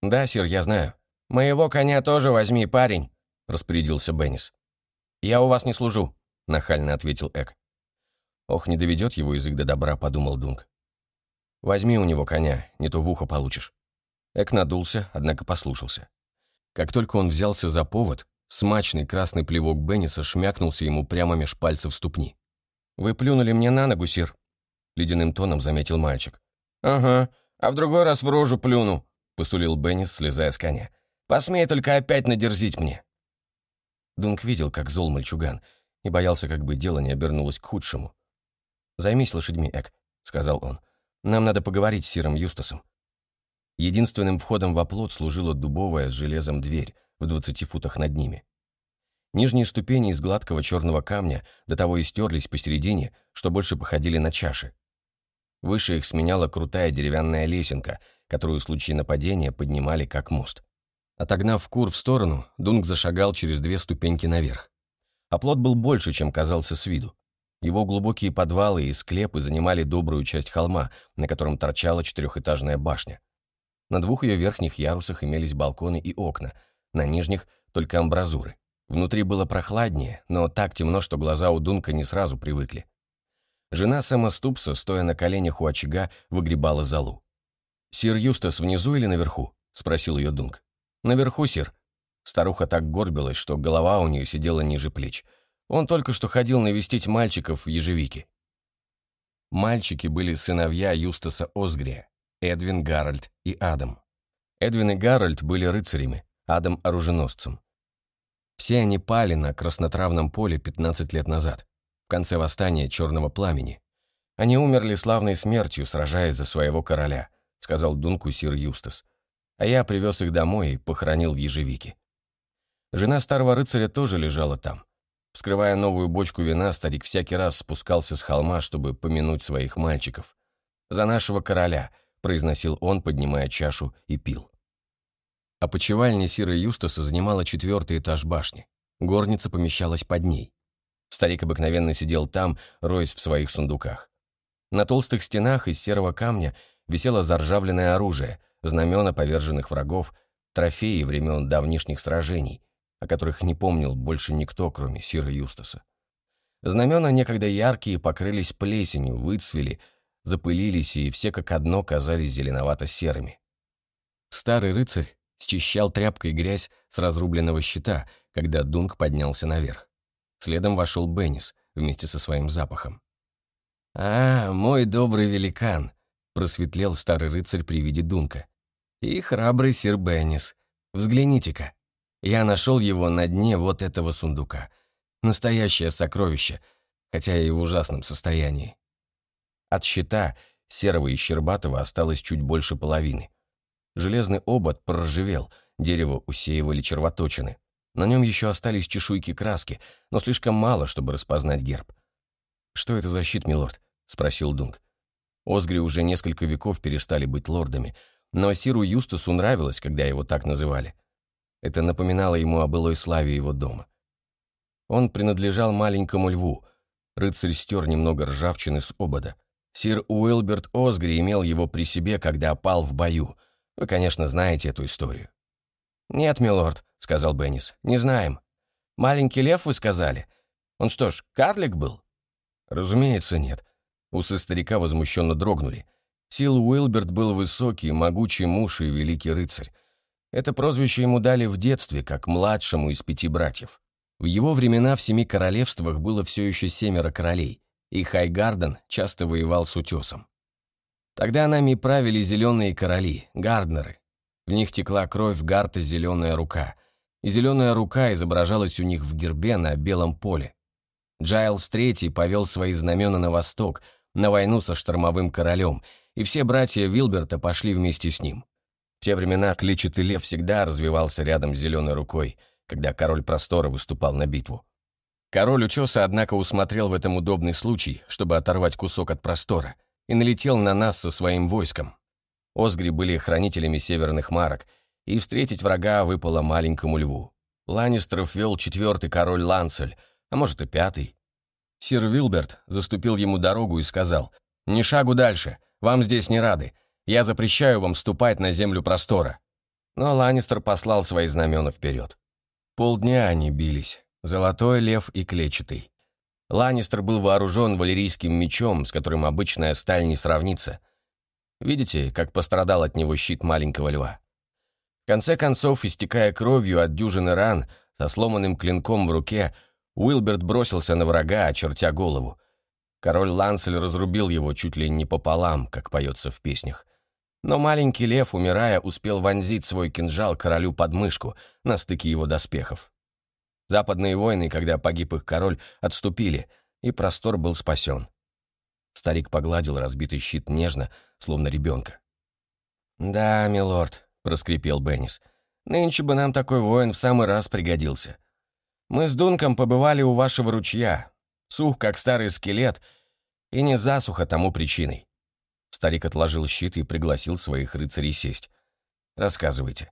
A: «Да, сир, я знаю». «Моего коня тоже возьми, парень», — распорядился Беннис. «Я у вас не служу», — нахально ответил Эк. «Ох, не доведет его язык до добра», — подумал Дунк. «Возьми у него коня, не то в ухо получишь». Эк надулся, однако послушался. Как только он взялся за повод, смачный красный плевок Бенниса шмякнулся ему прямо меж пальцев ступни. «Вы плюнули мне на ногу, сир», — ледяным тоном заметил мальчик. «Ага, а в другой раз в рожу плюну», — посулил Беннис, слезая с коня. «Посмей только опять надерзить мне». Дунк видел, как зол мальчуган, и боялся, как бы дело не обернулось к худшему. «Займись лошадьми, Эк», — сказал он. «Нам надо поговорить с Сиром Юстасом». Единственным входом в оплот служила дубовая с железом дверь в двадцати футах над ними. Нижние ступени из гладкого черного камня до того истерлись посередине, что больше походили на чаши. Выше их сменяла крутая деревянная лесенка, которую в случае нападения поднимали как мост. Отогнав кур в сторону, Дунк зашагал через две ступеньки наверх. Оплот был больше, чем казался с виду. Его глубокие подвалы и склепы занимали добрую часть холма, на котором торчала четырехэтажная башня. На двух ее верхних ярусах имелись балконы и окна, на нижних — только амбразуры. Внутри было прохладнее, но так темно, что глаза у Дунка не сразу привыкли. Жена Сэма Ступса, стоя на коленях у очага, выгребала залу. «Сир Юстас внизу или наверху?» — спросил ее Дунк. «Наверху, сир». Старуха так горбилась, что голова у нее сидела ниже плеч. Он только что ходил навестить мальчиков в ежевике. Мальчики были сыновья Юстаса Озгрея, Эдвин, Гарольд и Адам. Эдвин и Гарольд были рыцарями, Адам — оруженосцем. Все они пали на краснотравном поле 15 лет назад, в конце восстания Черного Пламени. Они умерли славной смертью, сражаясь за своего короля, сказал Дунку сир Юстас. А я привез их домой и похоронил в ежевике. Жена старого рыцаря тоже лежала там. Вскрывая новую бочку вина, старик всякий раз спускался с холма, чтобы помянуть своих мальчиков. «За нашего короля», — произносил он, поднимая чашу, и пил. Опочивальня Сира Юстаса занимала четвертый этаж башни. Горница помещалась под ней. Старик обыкновенно сидел там, роясь в своих сундуках. На толстых стенах из серого камня висело заржавленное оружие, знамена поверженных врагов, трофеи времен давнишних сражений, о которых не помнил больше никто, кроме Сира Юстаса. Знамена, некогда яркие, покрылись плесенью, выцвели, запылились, и все как одно казались зеленовато-серыми. Старый рыцарь счищал тряпкой грязь с разрубленного щита, когда Дунк поднялся наверх. Следом вошел Беннис вместе со своим запахом. «А, мой добрый великан!» — просветлел старый рыцарь при виде Дунка. «И храбрый сир Беннис. Взгляните-ка. Я нашел его на дне вот этого сундука. Настоящее сокровище, хотя и в ужасном состоянии. От щита, серого и щербатого, осталось чуть больше половины. Железный обод проржавел, дерево усеивали червоточины. На нем еще остались чешуйки краски, но слишком мало, чтобы распознать герб. «Что это за щит, милорд?» — спросил Дунк. Озгри уже несколько веков перестали быть лордами, но Сиру Юстасу нравилось, когда его так называли. Это напоминало ему о былой славе его дома. Он принадлежал маленькому льву. Рыцарь стер немного ржавчины с обода. Сир Уилберт Озгри имел его при себе, когда опал в бою — вы, конечно, знаете эту историю». «Нет, милорд», — сказал Беннис, — «не знаем. Маленький лев, вы сказали? Он что ж, карлик был?» «Разумеется, нет». Усы старика возмущенно дрогнули. Сил Уилберт был высокий, могучий муж и великий рыцарь. Это прозвище ему дали в детстве, как младшему из пяти братьев. В его времена в семи королевствах было все еще семеро королей, и Хайгарден часто воевал с утесом. Тогда нами правили зеленые короли, гарднеры. В них текла кровь Гарта «Зеленая рука», и зеленая рука изображалась у них в гербе на белом поле. Джайлс III повел свои знамена на восток, на войну со штормовым королем, и все братья Вилберта пошли вместе с ним. В те времена кличатый лев всегда развивался рядом с зеленой рукой, когда король простора выступал на битву. Король утеса, однако, усмотрел в этом удобный случай, чтобы оторвать кусок от простора — и налетел на нас со своим войском. Озгри были хранителями северных марок, и встретить врага выпало маленькому льву. Ланнистеров вел четвертый король Ланцель, а может и пятый. Сир Вилберт заступил ему дорогу и сказал, «Ни шагу дальше, вам здесь не рады. Я запрещаю вам ступать на землю простора». Но Ланнистер послал свои знамена вперед. Полдня они бились, золотой лев и клетчатый. Ланнистер был вооружен валерийским мечом, с которым обычная сталь не сравнится. Видите, как пострадал от него щит маленького льва? В конце концов, истекая кровью от дюжины ран, со сломанным клинком в руке, Уилберт бросился на врага, очертя голову. Король Лансель разрубил его чуть ли не пополам, как поется в песнях. Но маленький лев, умирая, успел вонзить свой кинжал королю под мышку на стыке его доспехов. Западные войны, когда погиб их король, отступили, и простор был спасен. Старик погладил разбитый щит нежно, словно ребенка. «Да, милорд», — проскрипел Беннис, — «нынче бы нам такой воин в самый раз пригодился. Мы с Дунком побывали у вашего ручья, сух, как старый скелет, и не засуха тому причиной». Старик отложил щит и пригласил своих рыцарей сесть. «Рассказывайте».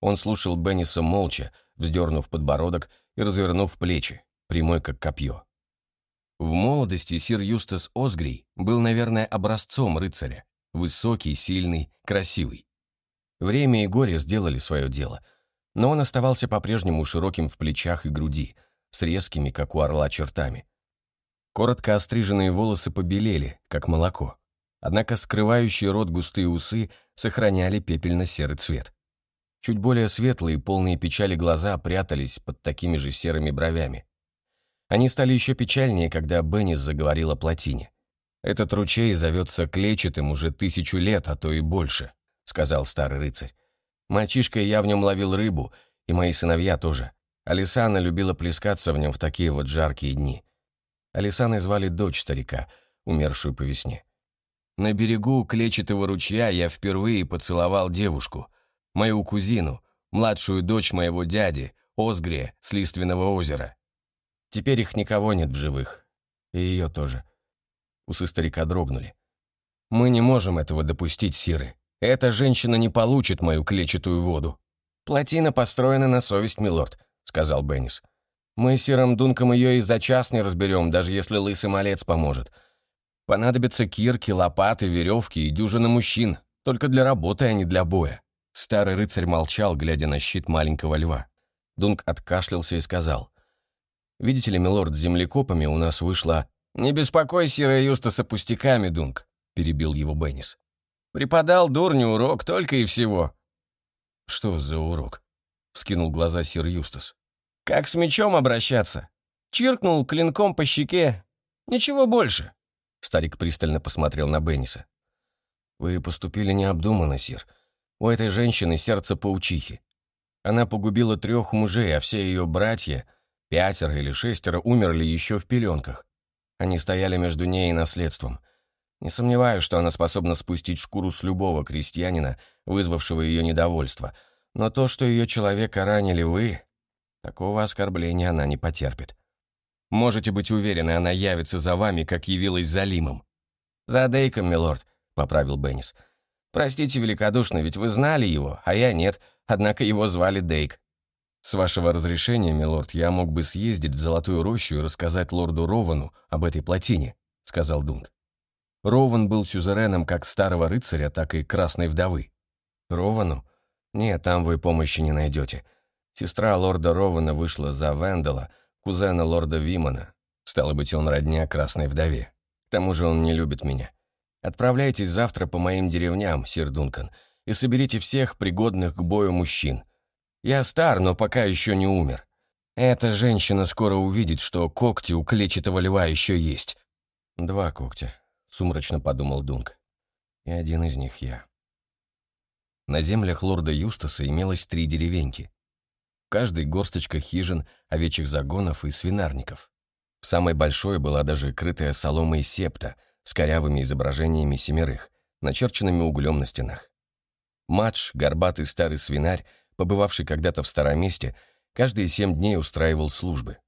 A: Он слушал Бенниса молча, вздернув подбородок и развернув плечи, прямой как копье. В молодости сир Юстас Озгрий был, наверное, образцом рыцаря. Высокий, сильный, красивый. Время и горе сделали свое дело, но он оставался по-прежнему широким в плечах и груди, с резкими, как у орла, чертами. Коротко остриженные волосы побелели, как молоко. Однако скрывающие рот густые усы сохраняли пепельно-серый цвет. Чуть более светлые, полные печали глаза прятались под такими же серыми бровями. Они стали еще печальнее, когда Беннис заговорил о плотине. «Этот ручей зовется Клечетым уже тысячу лет, а то и больше», — сказал старый рыцарь. «Мальчишкой я в нем ловил рыбу, и мои сыновья тоже. Алисана любила плескаться в нем в такие вот жаркие дни. Алисаной звали дочь старика, умершую по весне. На берегу Клечетого ручья я впервые поцеловал девушку — мою кузину, младшую дочь моего дяди, Озгрия, с Лиственного озера. Теперь их никого нет в живых. И ее тоже. Усы старика дрогнули. Мы не можем этого допустить, Сиры. Эта женщина не получит мою клетчатую воду. Плотина построена на совесть, милорд, сказал Беннис. Мы с Сиром Дунком ее и за час не разберем, даже если лысый малец поможет. Понадобятся кирки, лопаты, веревки и дюжина мужчин, только для работы, а не для боя. Старый рыцарь молчал, глядя на щит маленького льва. Дунк откашлялся и сказал. «Видите ли, милорд, с землекопами у нас вышла...» «Не беспокойся, Сира Юстаса, пустяками, Дунк», — перебил его Беннис. «Преподал дурню урок только и всего». «Что за урок?» — вскинул глаза сир Юстас. «Как с мечом обращаться? Чиркнул клинком по щеке. Ничего больше». Старик пристально посмотрел на Бенниса. «Вы поступили необдуманно, сир. У этой женщины сердце паучихи. Она погубила трех мужей, а все ее братья, пятеро или шестеро, умерли еще в пеленках. Они стояли между ней и наследством. Не сомневаюсь, что она способна спустить шкуру с любого крестьянина, вызвавшего ее недовольство. Но то, что ее человека ранили вы, такого оскорбления она не потерпит. Можете быть уверены, она явится за вами, как явилась за Лимом. «За Дейком, милорд», — поправил Беннис. Простите великодушно, ведь вы знали его, а я нет, однако его звали Дейк. С вашего разрешения, милорд, я мог бы съездить в Золотую Рощу и рассказать лорду Ровану об этой плотине, сказал Дунк. Рован был сюзереном как старого рыцаря, так и красной вдовы. Ровану? Нет, там вы помощи не найдете. Сестра лорда Рована вышла за Вендела, кузена лорда Вимана. Стало быть, он родня красной вдове. К тому же он не любит меня. Отправляйтесь завтра по моим деревням, сир Дункан, и соберите всех пригодных к бою мужчин. Я стар, но пока еще не умер. Эта женщина скоро увидит, что когти у клетчатого льва еще есть. Два когтя, сумрачно подумал Дунк. И один из них я. На землях лорда Юстаса имелось три деревеньки. В каждой горсточка хижин, овечьих загонов и свинарников. В самой большой была даже крытая соломой септа — с корявыми изображениями семерых, начерченными углем на стенах. Мадж, горбатый старый свинарь, побывавший когда-то в старом месте, каждые семь дней устраивал службы.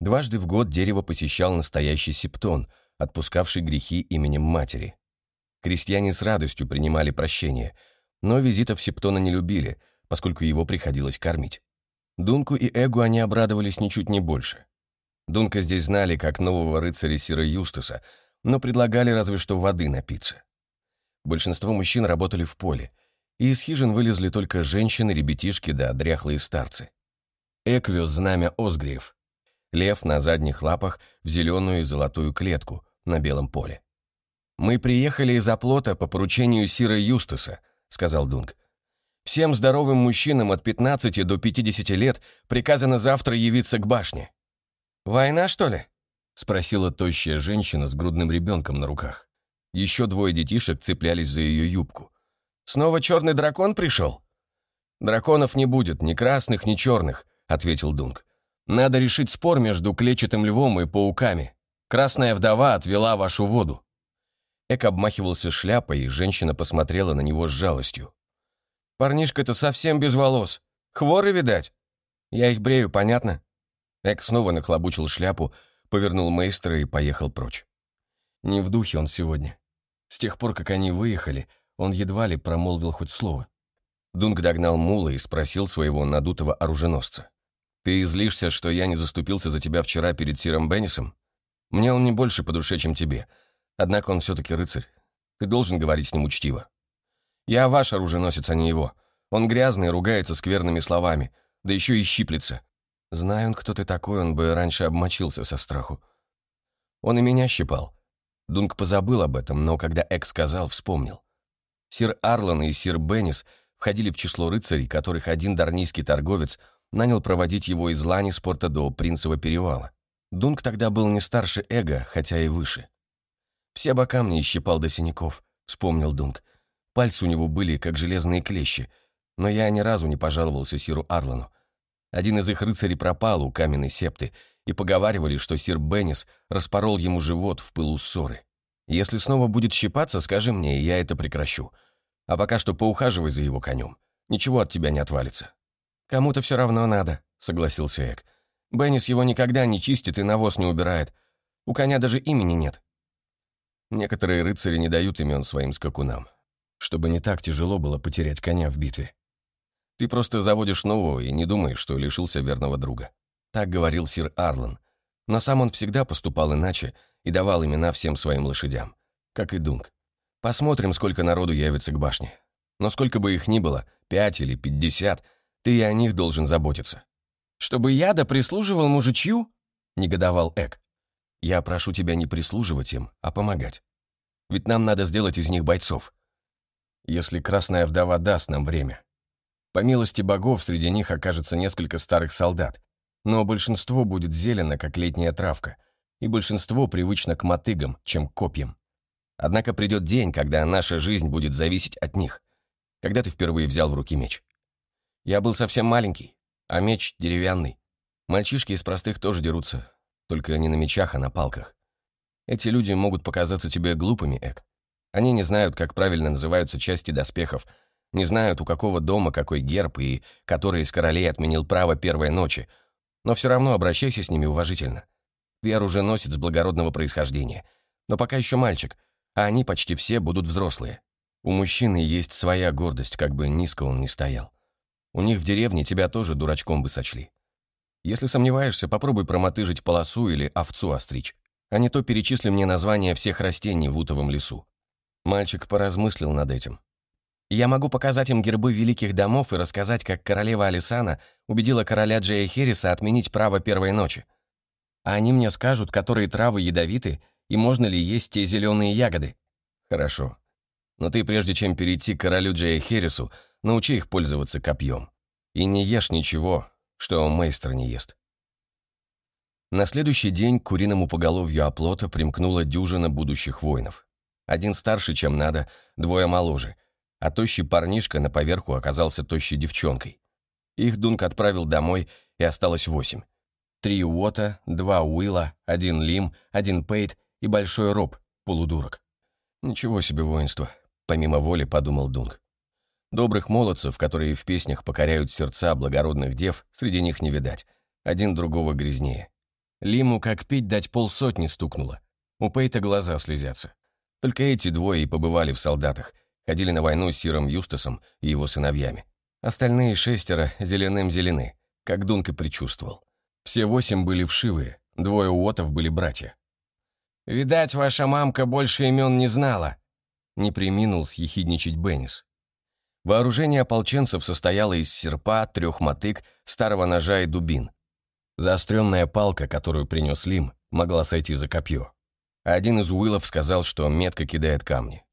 A: Дважды в год дерево посещал настоящий септон, отпускавший грехи именем матери. Крестьяне с радостью принимали прощение, но визитов септона не любили, поскольку его приходилось кормить. Дунку и Эгу они обрадовались ничуть не больше. Дунка здесь знали как нового рыцаря Сира Юстаса, но предлагали разве что воды напиться. Большинство мужчин работали в поле, и из хижин вылезли только женщины, ребятишки да дряхлые старцы. Эк знамя Озгриев. Лев на задних лапах в зеленую и золотую клетку на белом поле. «Мы приехали из оплота по поручению Сира Юстаса», — сказал Дунк. «Всем здоровым мужчинам от 15 до 50 лет приказано завтра явиться к башне». «Война, что ли?» — спросила тощая женщина с грудным ребенком на руках. Еще двое детишек цеплялись за ее юбку. «Снова черный дракон пришел?» «Драконов не будет, ни красных, ни черных», — ответил Дунк. «Надо решить спор между клетчатым львом и пауками. Красная вдова отвела вашу воду». Эк обмахивался шляпой, и женщина посмотрела на него с жалостью. «Парнишка-то совсем без волос. Хворы, видать? Я их брею, понятно?» Эк снова нахлобучил шляпу, повернул мейстера и поехал прочь. Не в духе он сегодня. С тех пор, как они выехали, он едва ли промолвил хоть слово. Дунк догнал Мула и спросил своего надутого оруженосца. «Ты излишься, что я не заступился за тебя вчера перед Сиром Беннисом? Мне он не больше по душе, чем тебе. Однако он все-таки рыцарь. Ты должен говорить с ним учтиво. Я ваш оруженосец, а не его. Он грязный, ругается скверными словами, да еще и щиплется. Знаю он, кто ты такой, он бы раньше обмочился со страху. Он и меня щипал. Дунк позабыл об этом, но когда Эк сказал, вспомнил. Сир Арлан и сир Беннис входили в число рыцарей, которых один дарнийский торговец нанял проводить его из Ланиспорта до Принцева перевала. Дунк тогда был не старше Эга, хотя и выше. Все бока мне щипал до синяков, вспомнил Дунк. Пальцы у него были, как железные клещи, но я ни разу не пожаловался Сиру Арлану. Один из их рыцарей пропал у каменной септы, и поговаривали, что сир Беннис распорол ему живот в пылу ссоры. Если снова будет щипаться, скажи мне, и я это прекращу. А пока что поухаживай за его конем. Ничего от тебя не отвалится». «Кому-то все равно надо», — согласился Эк. «Беннис его никогда не чистит и навоз не убирает. У коня даже имени нет. Некоторые рыцари не дают имен своим скакунам, чтобы не так тяжело было потерять коня в битве. Ты просто заводишь нового и не думаешь, что лишился верного друга. Так говорил сир Арлан. Но сам он всегда поступал иначе и давал имена всем своим лошадям, как и Дунк. Посмотрим, сколько народу явится к башне. Но сколько бы их ни было, пять или пятьдесят, ты и о них должен заботиться. «Чтобы я да прислуживал мужичью?» — негодовал Эк. Я прошу тебя не прислуживать им, а помогать. Ведь нам надо сделать из них бойцов. Если Красная Вдова даст нам время. По милости богов, среди них окажется несколько старых солдат, но большинство будет зелено, как летняя травка, и большинство привычно к мотыгам, чем к копьям. Однако придет день, когда наша жизнь будет зависеть от них. Когда ты впервые взял в руки меч? Я был совсем маленький, а меч деревянный. Мальчишки из простых тоже дерутся, только не на мечах, а на палках. Эти люди могут показаться тебе глупыми, Эк. Они не знают, как правильно называются части доспехов, не знают, у какого дома какой герб и который из королей отменил право первой ночи, но все равно обращайся с ними уважительно. Ты оруженосец благородного происхождения, но пока еще мальчик, а они почти все будут взрослые. У мужчины есть своя гордость, как бы низко он ни стоял. У них в деревне тебя тоже дурачком бы сочли. Если сомневаешься, попробуй промотыжить полосу или овцу остричь. А не то перечисли мне названия всех растений в утовом лесу. Мальчик поразмыслил над этим. Я могу показать им гербы великих домов и рассказать, как королева Алисана убедила короля Джея Хереса отменить право первой ночи. А они мне скажут, которые травы ядовиты и можно ли есть те зеленые ягоды. Хорошо. Но ты, прежде чем перейти к королю Джея Хересу, научи их пользоваться копьем. И не ешь ничего, что мейстер не ест. На следующий день к куриному поголовью оплота примкнула дюжина будущих воинов. Один старше, чем надо, двое моложе, а тощий парнишка на поверху оказался тощей девчонкой. Их Дунк отправил домой, и осталось восемь. Три Уота, два Уилла, один Лим, один Пейт и большой Роб, полудурок. Ничего себе воинство, помимо воли подумал Дунк. Добрых молодцев, которые в песнях покоряют сердца благородных дев, среди них не видать. Один другого грязнее. Лиму как пить дать полсотни стукнуло. У Пейта глаза слезятся. Только эти двое и побывали в солдатах, ходили на войну с Сиром Юстасом и его сыновьями. Остальные шестеро зеленым зелены. как Дунк и предчувствовал. Все восемь были вшивые, двое уотов были братья. «Видать, ваша мамка больше имен не знала», — не приминул съехидничать Беннис. Вооружение ополченцев состояло из серпа, трех мотык, старого ножа и дубин. Заостренная палка, которую принес Лим, могла сойти за копье. Один из Уиллов сказал, что метко кидает камни.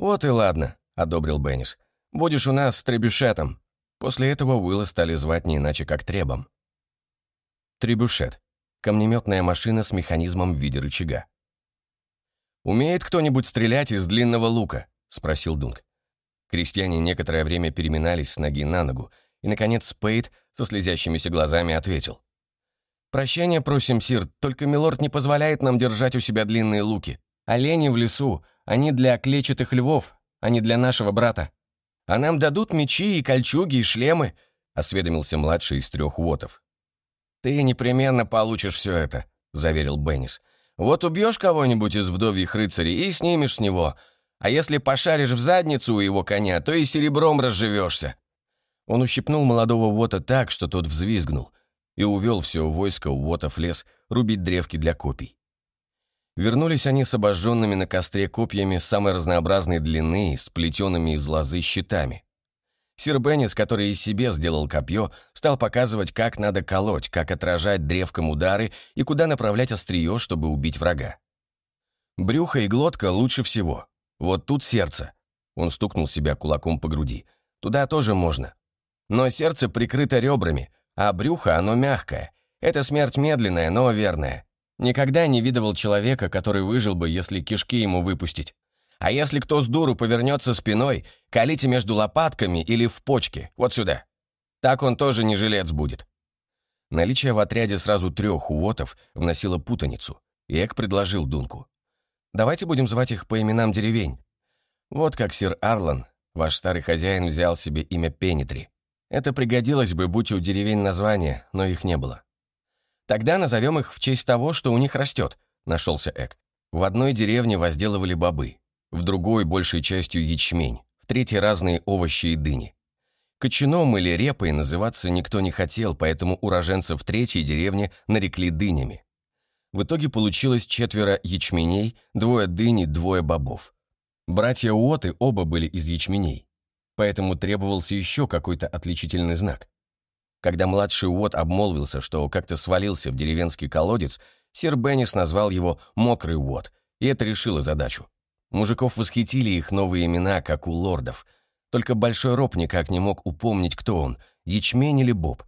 A: «Вот и ладно», — одобрил Беннис. «Будешь у нас с требюшетом». После этого Уилла стали звать не иначе, как требом. Требюшет — камнеметная машина с механизмом в виде рычага. «Умеет кто-нибудь стрелять из длинного лука?» — спросил Дунк. Крестьяне некоторое время переминались с ноги на ногу, и, наконец, Спейд со слезящимися глазами ответил. «Прощения просим, сир, только милорд не позволяет нам держать у себя длинные луки. Олени в лесу, они для клетчатых львов, а не для нашего брата. А нам дадут мечи и кольчуги и шлемы», — осведомился младший из трех вотов. «Ты непременно получишь все это», — заверил Беннис. Вот убьешь кого-нибудь из вдовьих рыцарей и снимешь с него, а если пошаришь в задницу у его коня, то и серебром разживешься». Он ущипнул молодого Вота так, что тот взвизгнул, и увел все войско у Вота в лес рубить древки для копий. Вернулись они с обожженными на костре копьями самой разнообразной длины, с плетеными из лозы щитами. Сир Беннис, который и себе сделал копье, стал показывать, как надо колоть, как отражать древком удары и куда направлять острие, чтобы убить врага. Брюхо и глотка лучше всего. Вот тут сердце. Он стукнул себя кулаком по груди. Туда тоже можно. Но сердце прикрыто ребрами, а брюхо, оно мягкое. Это смерть медленная, но верная. Никогда не видывал человека, который выжил бы, если кишки ему выпустить. А если кто с дуру повернется спиной, колите между лопатками или в почке, вот сюда. Так он тоже не жилец будет. Наличие в отряде сразу трех уотов вносило путаницу, Эк предложил Дунку. «Давайте будем звать их по именам деревень. Вот как сир Арлан, ваш старый хозяин, взял себе имя Пенитри. Это пригодилось бы, будь у деревень название, но их не было. Тогда назовем их в честь того, что у них растет», — нашелся Эк. В одной деревне возделывали бобы, в другой большей частью ячмень, в третьей разные овощи и дыни. Кочаном или репой называться никто не хотел, поэтому уроженцев третьей деревни нарекли дынями. В итоге получилось четверо ячменей, двое дыни, двое бобов. Братья Уоты оба были из ячменей, поэтому требовался еще какой-то отличительный знак. Когда младший Уот обмолвился, что как-то свалился в деревенский колодец, сир Беннис назвал его «Мокрый Уот», и это решило задачу. Мужиков восхитили их новые имена, как у лордов. Только Большой Роб никак не мог упомнить, кто он, ячмень или боб.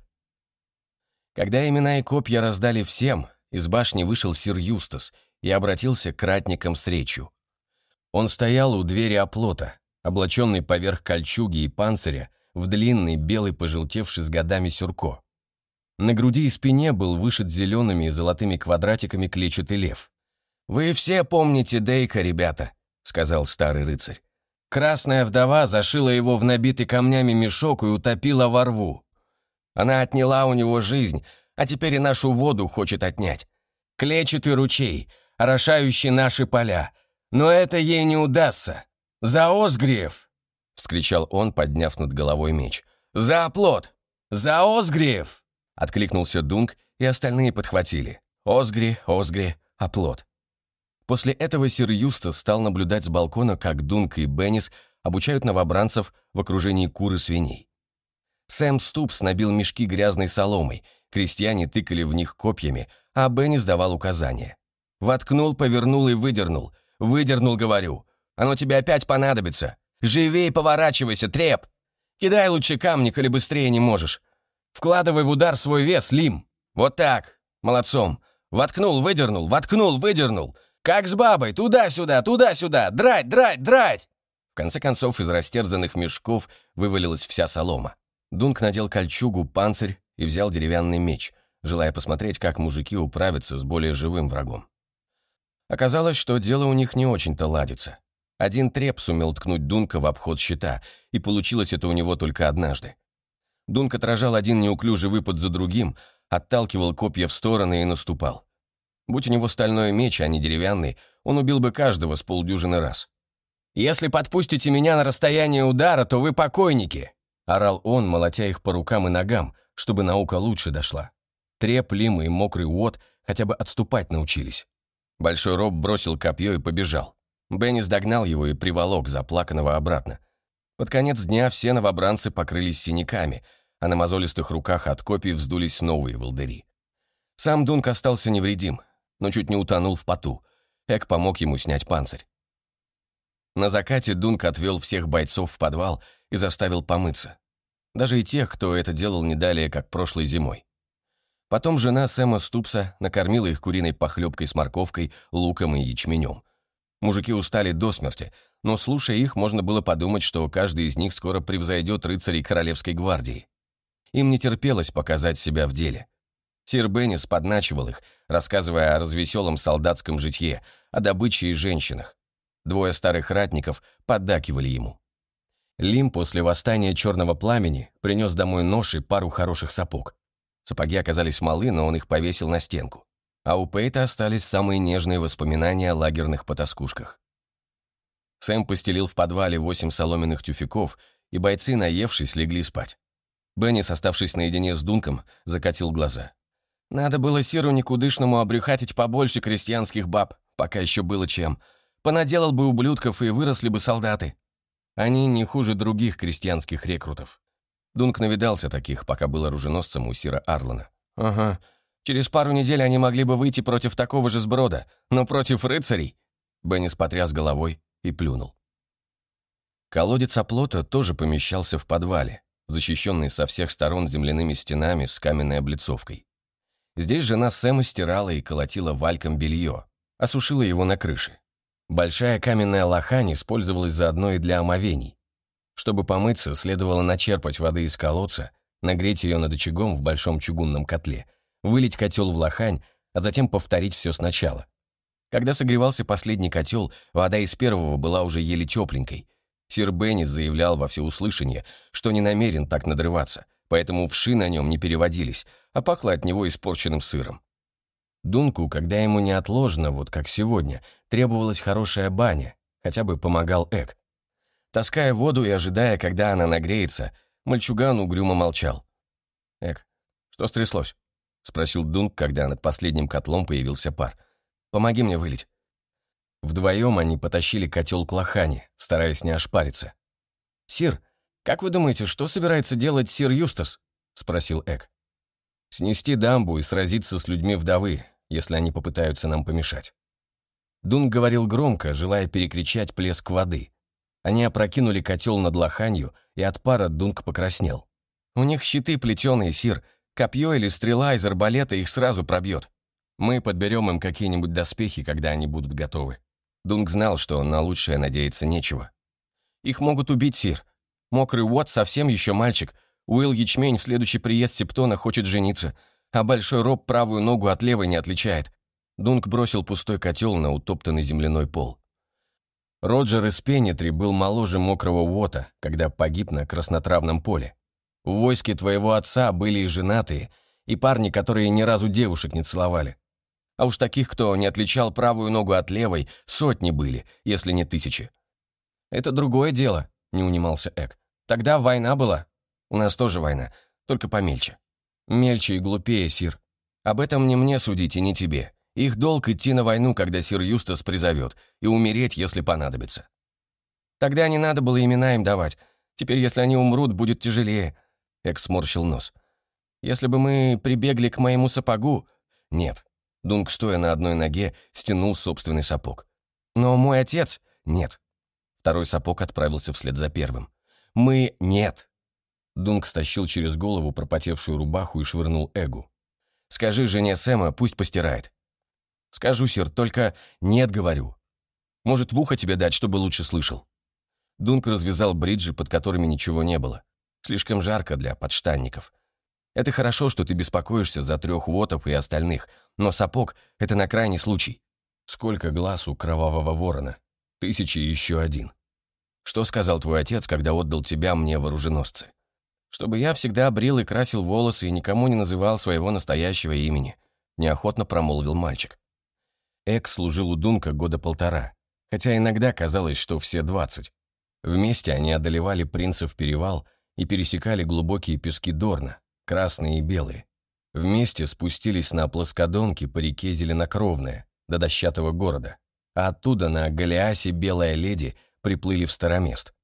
A: Когда имена и копья раздали всем, из башни вышел сир Юстас и обратился к ратникам с речью. Он стоял у двери оплота, облаченный поверх кольчуги и панциря, в длинный, белый, пожелтевший с годами сюрко. На груди и спине был вышит зелеными и золотыми квадратиками клетчатый лев. «Вы все помните Дейка, ребята», — сказал старый рыцарь. Красная вдова зашила его в набитый камнями мешок и утопила во рву. Она отняла у него жизнь, а теперь и нашу воду хочет отнять. Клечатый ручей, орошающий наши поля. Но это ей не удастся. За Озгриев!» — вскричал он, подняв над головой меч. «За оплот! За Озгриев!» — откликнулся Дунк, и остальные подхватили. «Озгри, Озгри, оплот!» После этого сир Юста стал наблюдать с балкона, как Дунк и Беннис обучают новобранцев в окружении кур и свиней. Сэм Ступс набил мешки грязной соломой, крестьяне тыкали в них копьями, а Беннис давал указания. «Воткнул, повернул и выдернул. Выдернул, говорю. Оно тебе опять понадобится. Живей поворачивайся, треп! Кидай лучше камни, коли быстрее не можешь. Вкладывай в удар свой вес, Лим. Вот так. Молодцом. Воткнул, выдернул, воткнул, выдернул. «Как с бабой! Туда-сюда, туда-сюда! Драть, драть, драть!» В конце концов, из растерзанных мешков вывалилась вся солома. Дунк надел кольчугу, панцирь и взял деревянный меч, желая посмотреть, как мужики управятся с более живым врагом. Оказалось, что дело у них не очень-то ладится. Один треп сумел ткнуть Дунка в обход щита, и получилось это у него только однажды. Дунк отражал один неуклюжий выпад за другим, отталкивал копья в стороны и наступал. Будь у него стальной меч, а не деревянный, он убил бы каждого с полдюжины раз. «Если подпустите меня на расстояние удара, то вы покойники!» — орал он, молотя их по рукам и ногам, чтобы наука лучше дошла. Треп, Лим и Мокрый Уот хотя бы отступать научились. Большой Роб бросил копье и побежал. Беннис догнал его и приволок заплаканного обратно. Под конец дня все новобранцы покрылись синяками, а на мозолистых руках от копий вздулись новые волдыри. Сам Дунк остался невредим, но чуть не утонул в поту. Эк помог ему снять панцирь. На закате Дунк отвел всех бойцов в подвал и заставил помыться. Даже и тех, кто это делал не далее, как прошлой зимой. Потом жена Сэма Ступса накормила их куриной похлебкой с морковкой, луком и ячменем. Мужики устали до смерти, но, слушая их, можно было подумать, что каждый из них скоро превзойдет рыцарей Королевской гвардии. Им не терпелось показать себя в деле. Сир Беннис подначивал их, рассказывая о развеселом солдатском житье, о добыче и женщинах. Двое старых ратников поддакивали ему. Лим после восстания Черного Пламени принес домой нож и пару хороших сапог. Сапоги оказались малы, но он их повесил на стенку. А у Пейта остались самые нежные воспоминания о лагерных потаскушках. Сэм постелил в подвале восемь соломенных тюфяков, и бойцы, наевшись, легли спать. Беннис, оставшись наедине с Дунком, закатил глаза. «Надо было Сиру никудышному обрюхатить побольше крестьянских баб, пока еще было чем. Понаделал бы ублюдков, и выросли бы солдаты. Они не хуже других крестьянских рекрутов. Дунк навидался таких, пока был оруженосцем у Сира Арлана. Ага, через пару недель они могли бы выйти против такого же сброда, но против рыцарей... Беннис потряс головой и плюнул. Колодец оплота тоже помещался в подвале, защищенный со всех сторон земляными стенами с каменной облицовкой. Здесь жена Сэма стирала и колотила вальком белье, осушила его на крыше. Большая каменная лохань использовалась заодно и для омовений. Чтобы помыться, следовало начерпать воды из колодца, нагреть ее над очагом в большом чугунном котле, вылить котел в лохань, а затем повторить все сначала. Когда согревался последний котел, вода из первого была уже еле тепленькой. Сир Беннис заявлял во всеуслышание, что не намерен так надрываться, поэтому вши на нем не переводились, а пахло от него испорченным сыром. Дунку, когда ему неотложно, вот как сегодня, требовалась хорошая баня, хотя бы помогал Эк. Таская воду и ожидая, когда она нагреется, мальчуган угрюмо молчал. «Эк, что стряслось?» — спросил Дунк, когда над последним котлом появился пар. «Помоги мне вылить». Вдвоем они потащили котел к лохане, стараясь не ошпариться. «Сир, как вы думаете, что собирается делать сир Юстас?» — спросил Эк. «Снести дамбу и сразиться с людьми вдовы, если они попытаются нам помешать». Дунк говорил громко, желая перекричать плеск воды. Они опрокинули котел над лоханью, и от пара Дунк покраснел. «У них щиты плетеные, Сир. Копье или стрела из арбалета их сразу пробьет. Мы подберем им какие-нибудь доспехи, когда они будут готовы». Дунк знал, что на лучшее надеяться нечего. «Их могут убить, Сир. Мокрый Уот совсем еще мальчик. Уилл Ячмень в следующий приезд Септона хочет жениться, а Большой Роб правую ногу от левой не отличает». Дунк бросил пустой котел на утоптанный земляной пол. Роджер из Пенетри был моложе мокрого Уота, когда погиб на краснотравном поле. В войске твоего отца были и женатые, и парни, которые ни разу девушек не целовали. А уж таких, кто не отличал правую ногу от левой, сотни были, если не тысячи. «Это другое дело», — не унимался Эк. «Тогда война была. У нас тоже война, только помельче». «Мельче и глупее, Сир. Об этом не мне судить и не тебе. Их долг идти на войну, когда Сир Юстас призовет, и умереть, если понадобится». «Тогда не надо было имена им давать. Теперь, если они умрут, будет тяжелее». Эк сморщил нос. «Если бы мы прибегли к моему сапогу...» «Нет, Дунк, стоя на одной ноге, стянул собственный сапог. «Но мой отец...» «Нет». Второй сапог отправился вслед за первым. «Мы... нет». Дунк стащил через голову пропотевшую рубаху и швырнул Эгу. «Скажи жене Сэма, пусть постирает». «Скажу, сир, только нет, говорю. Может, в ухо тебе дать, чтобы лучше слышал?» Дунк развязал бриджи, под которыми ничего не было. Слишком жарко для подштанников. Это хорошо, что ты беспокоишься за трех вотов и остальных, но сапог — это на крайний случай. Сколько глаз у кровавого ворона? Тысячи и еще один. Что сказал твой отец, когда отдал тебя мне вооруженосцы? Чтобы я всегда брил и красил волосы и никому не называл своего настоящего имени, неохотно промолвил мальчик. Эк служил у Дунка года полтора, хотя иногда казалось, что все двадцать. Вместе они одолевали принцев перевал и пересекали глубокие пески Дорна, красные и белые. Вместе спустились на плоскодонке по реке Зеленокровная до дощатого города, а оттуда на Голиасе «Белая леди» приплыли в Старомест.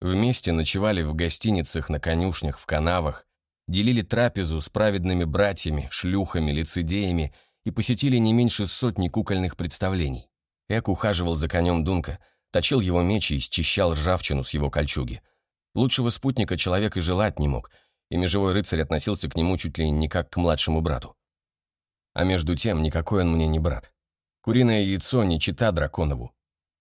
A: Вместе ночевали в гостиницах, на конюшнях, в канавах, делили трапезу с праведными братьями, шлюхами, лицедеями и посетили не меньше сотни кукольных представлений. Эк ухаживал за конем Дунка, точил его меч и счищал ржавчину с его кольчуги. Лучшего спутника человек и желать не мог, и межевой рыцарь относился к нему чуть ли не как к младшему брату. А между тем, никакой он мне не брат. Куриное яйцо не чита драконову.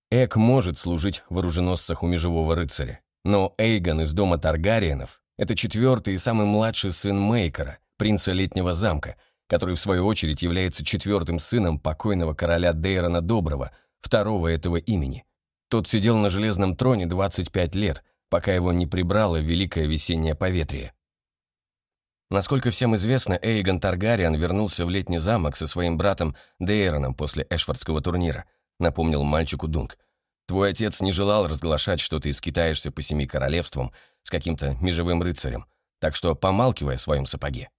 A: Эк может служить в оруженосцах у межевого рыцаря, но Эйгон из дома Таргариенов — это четвертый и самый младший сын Мейкера, принца Летнего замка, который в свою очередь является четвертым сыном покойного короля Дейрона Доброго, второго этого имени. Тот сидел на железном троне 25 лет, пока его не прибрало великое весеннее поветрие. Насколько всем известно, Эйгон Таргариен вернулся в летний замок со своим братом Дейроном после Эшфордского турнира, напомнил мальчику Дунк. Твой отец не желал разглашать, что ты скитаешься по семи королевствам с каким-то межевым рыцарем, так что помалкивай о своем сапоге.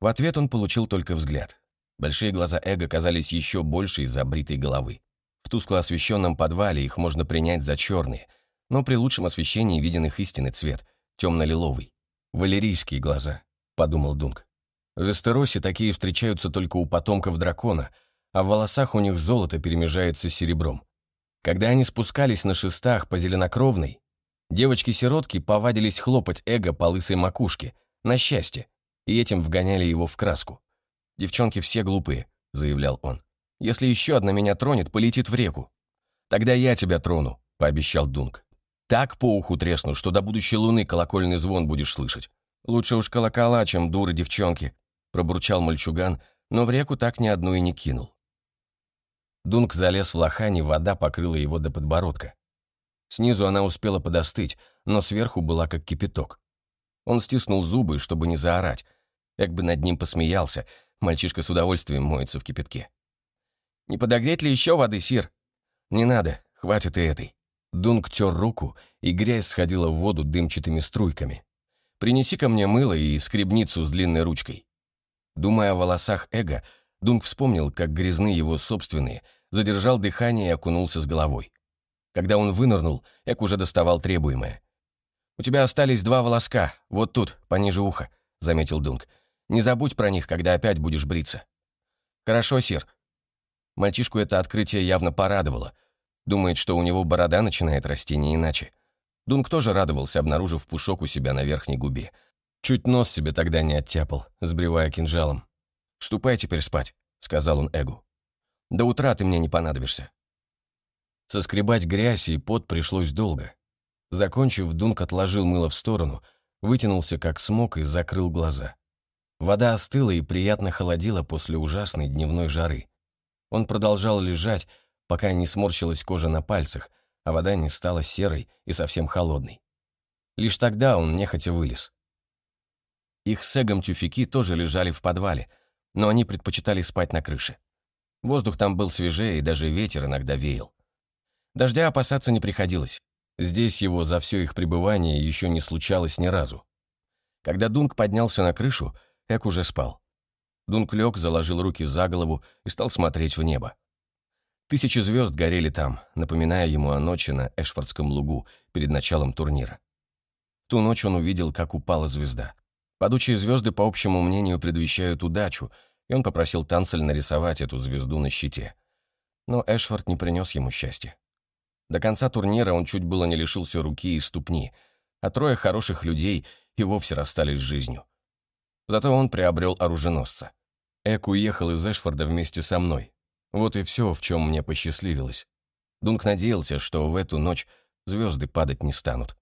A: В ответ он получил только взгляд. Большие глаза Эго казались еще больше из-за бритой головы. В тускло освещенном подвале их можно принять за черные, но при лучшем освещении виден их истинный цвет, темно-лиловый. «Валерийские глаза», — подумал Дунк. В Вестеросе такие встречаются только у потомков дракона, а в волосах у них золото перемежается с серебром. Когда они спускались на шестах по зеленокровной, девочки-сиротки повадились хлопать эго по лысой макушке, на счастье, и этим вгоняли его в краску. «Девчонки все глупые», — заявлял он. «Если еще одна меня тронет, полетит в реку». «Тогда я тебя трону», — пообещал Дунк. «Так по уху тресну, что до будущей луны колокольный звон будешь слышать. Лучше уж колокола, чем дуры девчонки», — пробурчал мальчуган, но в реку так ни одну и не кинул. Дунк залез в лохань, и вода покрыла его до подбородка. Снизу она успела подостыть, но сверху была как кипяток. Он стиснул зубы, чтобы не заорать, как бы над ним посмеялся, мальчишка с удовольствием моется в кипятке. «Не подогреть ли еще воды, Сир?» «Не надо, хватит и этой». Дунк тер руку, и грязь сходила в воду дымчатыми струйками. «Принеси ко мне мыло и скребницу с длинной ручкой». Думая о волосах Эго, Дунк вспомнил, как грязны его собственные, задержал дыхание и окунулся с головой. Когда он вынырнул, Эк уже доставал требуемое. «У тебя остались два волоска, вот тут, пониже уха», — заметил Дунк. Не забудь про них, когда опять будешь бриться». «Хорошо, сир». Мальчишку это открытие явно порадовало. Думает, что у него борода начинает расти не иначе. Дунк тоже радовался, обнаружив пушок у себя на верхней губе. Чуть нос себе тогда не оттяпал, сбривая кинжалом. «Ступай теперь спать», — сказал он Эгу. «До утра ты мне не понадобишься». Соскребать грязь и пот пришлось долго. Закончив, Дунк отложил мыло в сторону, вытянулся как смог и закрыл глаза. Вода остыла и приятно холодила после ужасной дневной жары. Он продолжал лежать, пока не сморщилась кожа на пальцах, а вода не стала серой и совсем холодной. Лишь тогда он нехотя вылез. Их с Эгом тюфяки тоже лежали в подвале, но они предпочитали спать на крыше. Воздух там был свежее, и даже ветер иногда веял. Дождя опасаться не приходилось. Здесь его за все их пребывание еще не случалось ни разу. Когда Дунк поднялся на крышу, Эк уже спал. Дунк лег, заложил руки за голову и стал смотреть в небо. Тысячи звезд горели там, напоминая ему о ночи на Эшфордском лугу перед началом турнира. Ту ночь он увидел, как упала звезда. Падучие звезды, по общему мнению, предвещают удачу, и он попросил Танцель нарисовать эту звезду на щите. Но Эшфорд не принес ему счастья. До конца турнира он чуть было не лишился руки и ступни, а трое хороших людей и вовсе расстались с жизнью. Зато он приобрел оруженосца. Эк уехал из Эшфорда вместе со мной. Вот и все, в чем мне посчастливилось. Дунк надеялся, что в эту ночь звезды падать не станут.